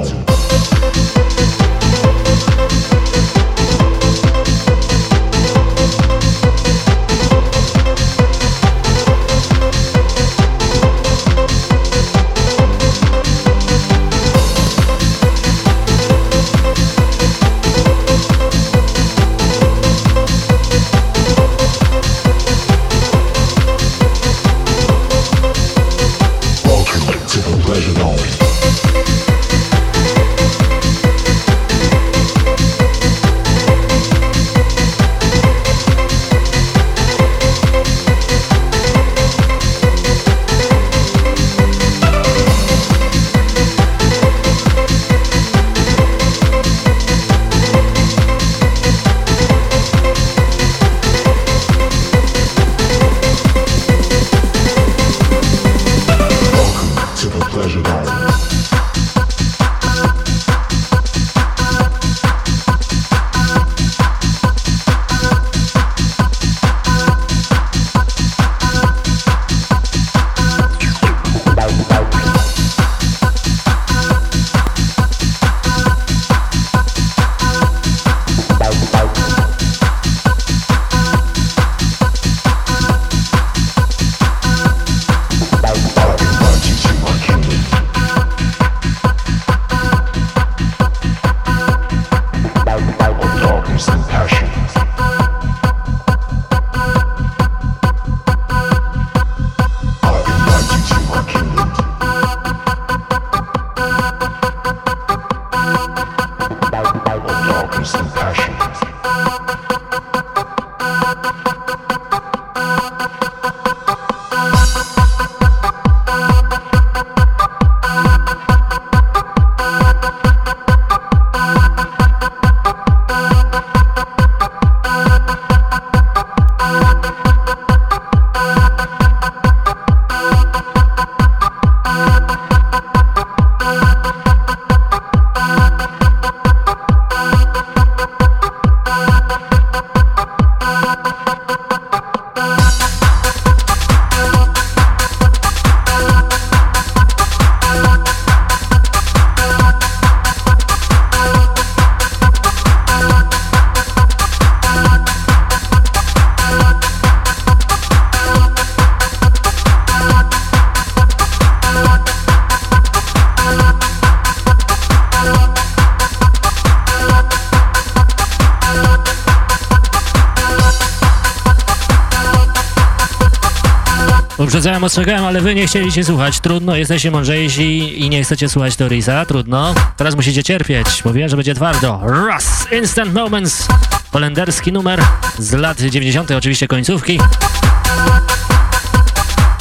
Uprzedzałem, ostrzegałem, ale wy nie chcieliście słuchać. Trudno, jesteście mądrzejsi i nie chcecie słuchać Torisa. Trudno. Teraz musicie cierpieć. Mówiłem, że będzie twardo. Raz! Instant Moments. Holenderski numer z lat 90. oczywiście końcówki.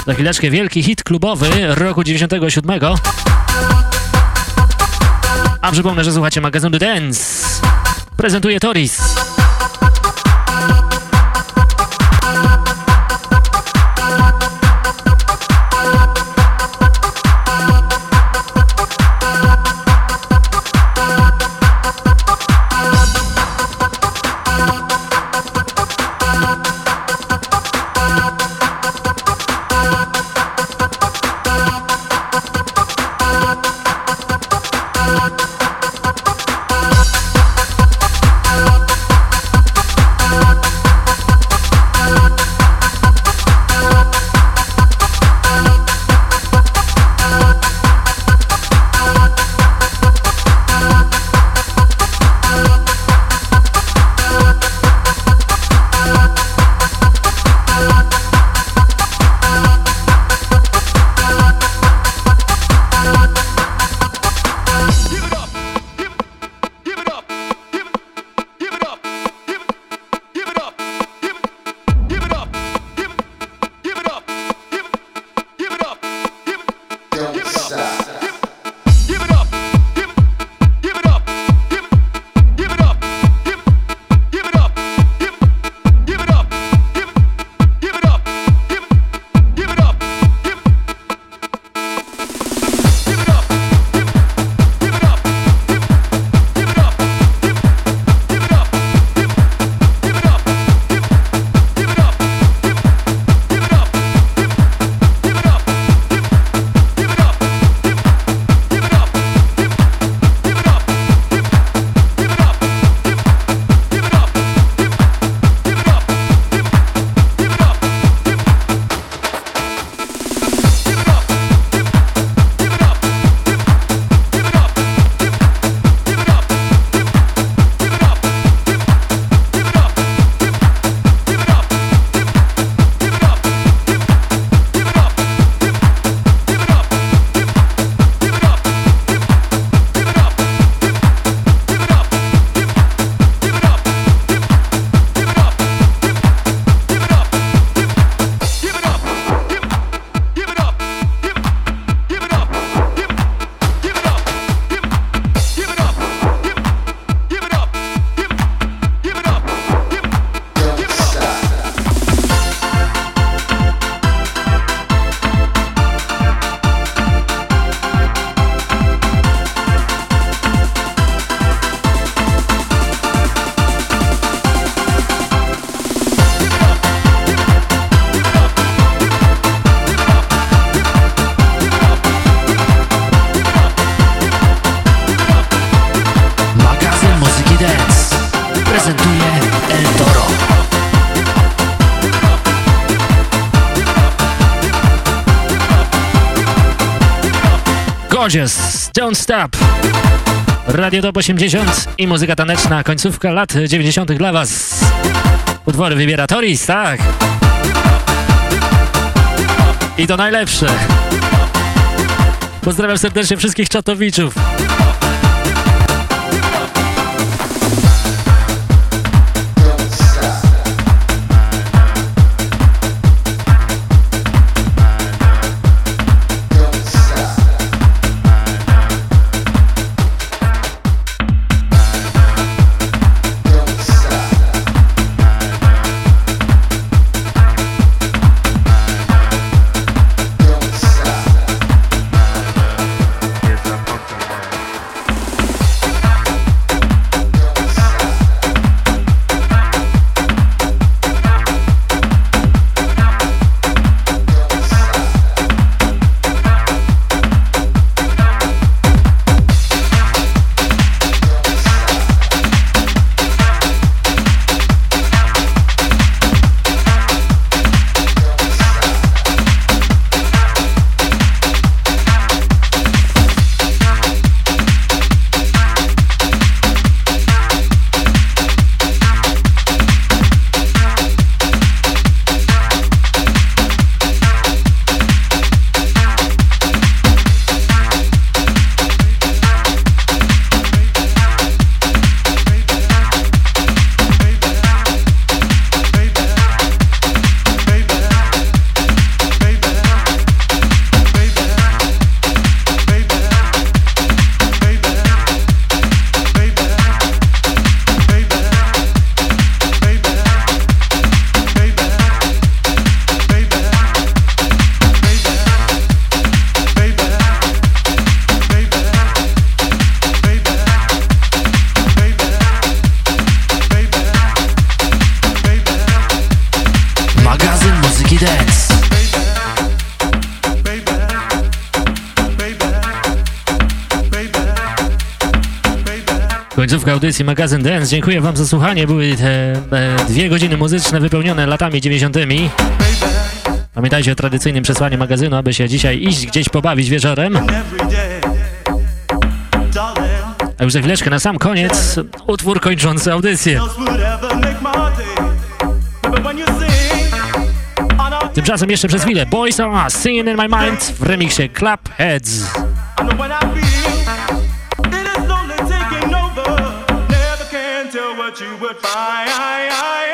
Za chwileczkę wielki hit klubowy roku 97. A przypomnę, że słuchacie magazynu Dance. Prezentuje Toris. Gorgeous, Don't Stop. Radio Top 80 i muzyka taneczna, końcówka lat 90. dla Was. Utwory wybiera Toris, tak. I to najlepsze. Pozdrawiam serdecznie wszystkich czatowiczów. Audycji Magazyn Dance. Dziękuję Wam za słuchanie. Były te e, dwie godziny muzyczne wypełnione latami 90. Pamiętajcie o tradycyjnym przesłaniu magazynu, aby się dzisiaj iść gdzieś pobawić wieczorem. A już za chwileczkę, na sam koniec, utwór kończący audycję. Tymczasem jeszcze przez chwilę Boys Are Singing in My Mind w remiksie Clap Heads. All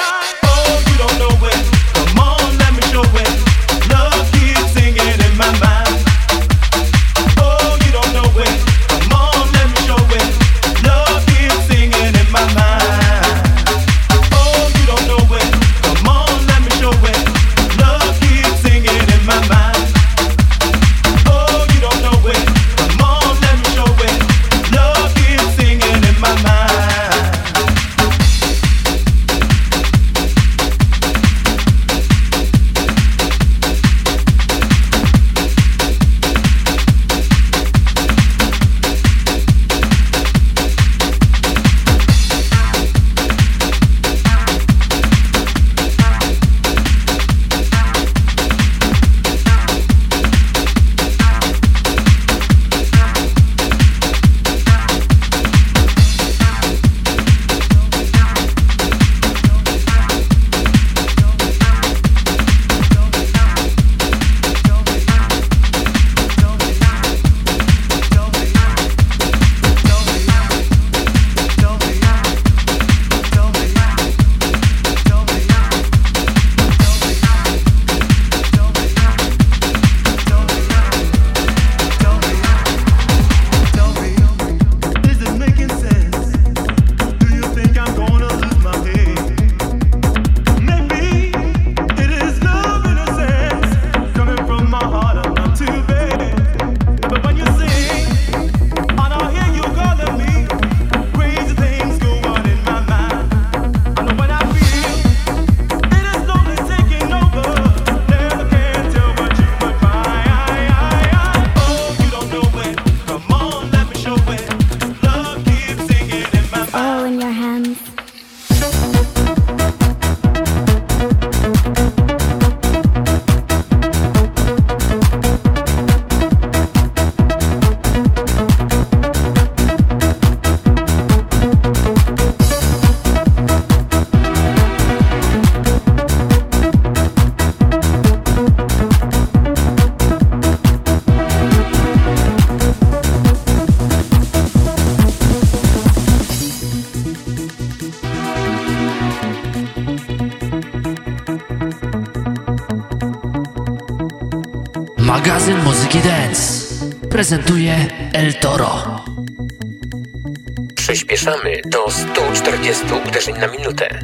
140 uderzeń na minutę.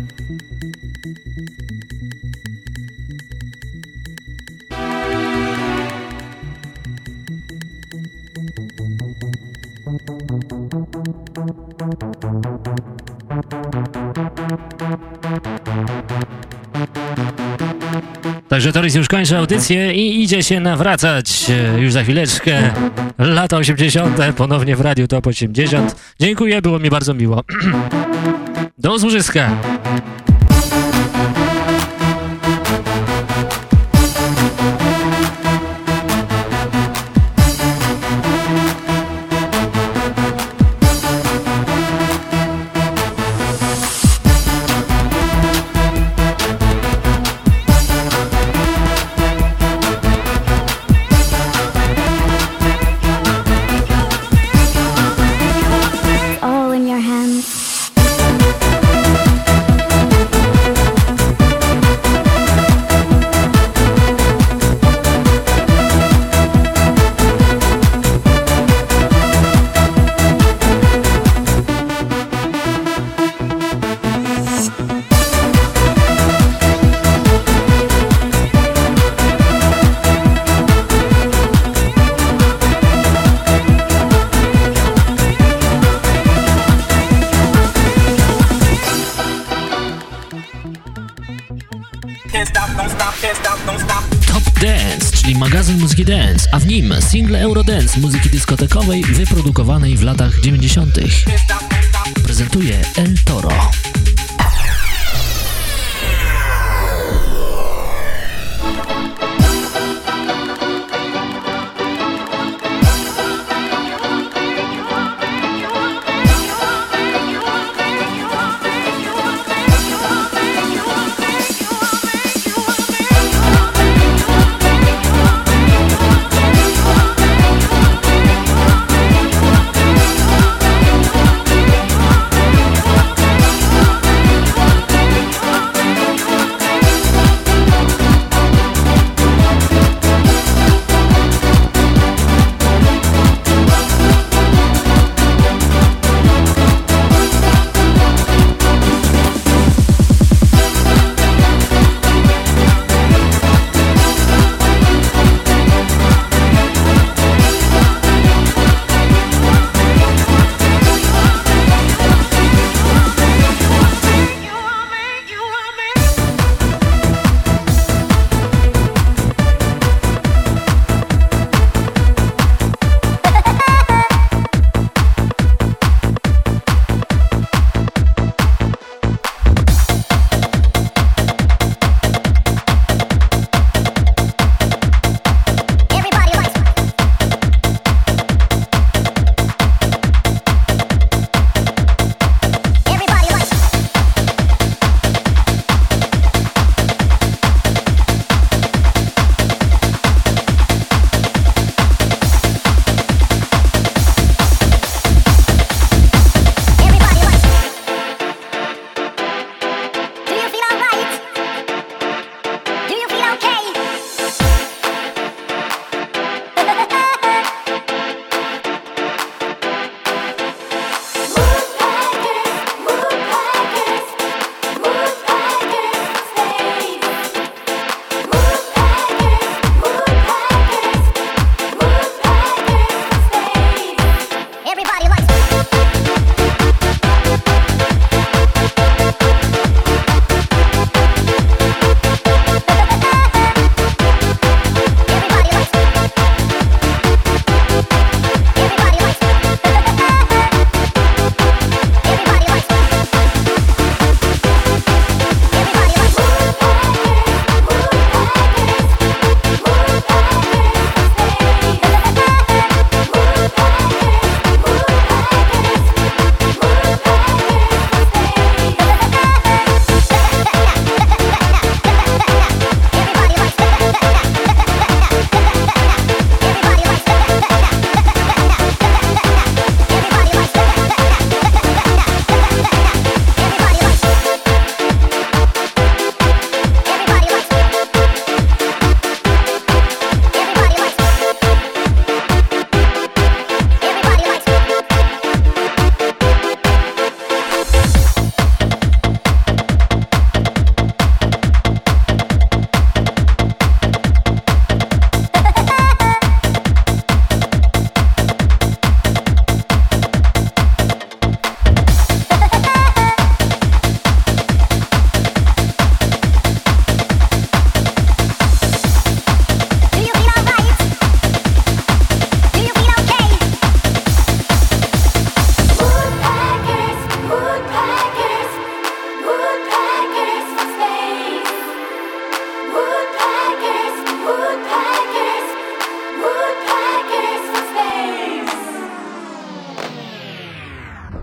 Także Toris już kończy audycję i idzie się nawracać e, już za chwileczkę. Lata 80. ponownie w Radiu Top 80. Dziękuję, było mi bardzo miło. <clears throat> Do usłyszyska.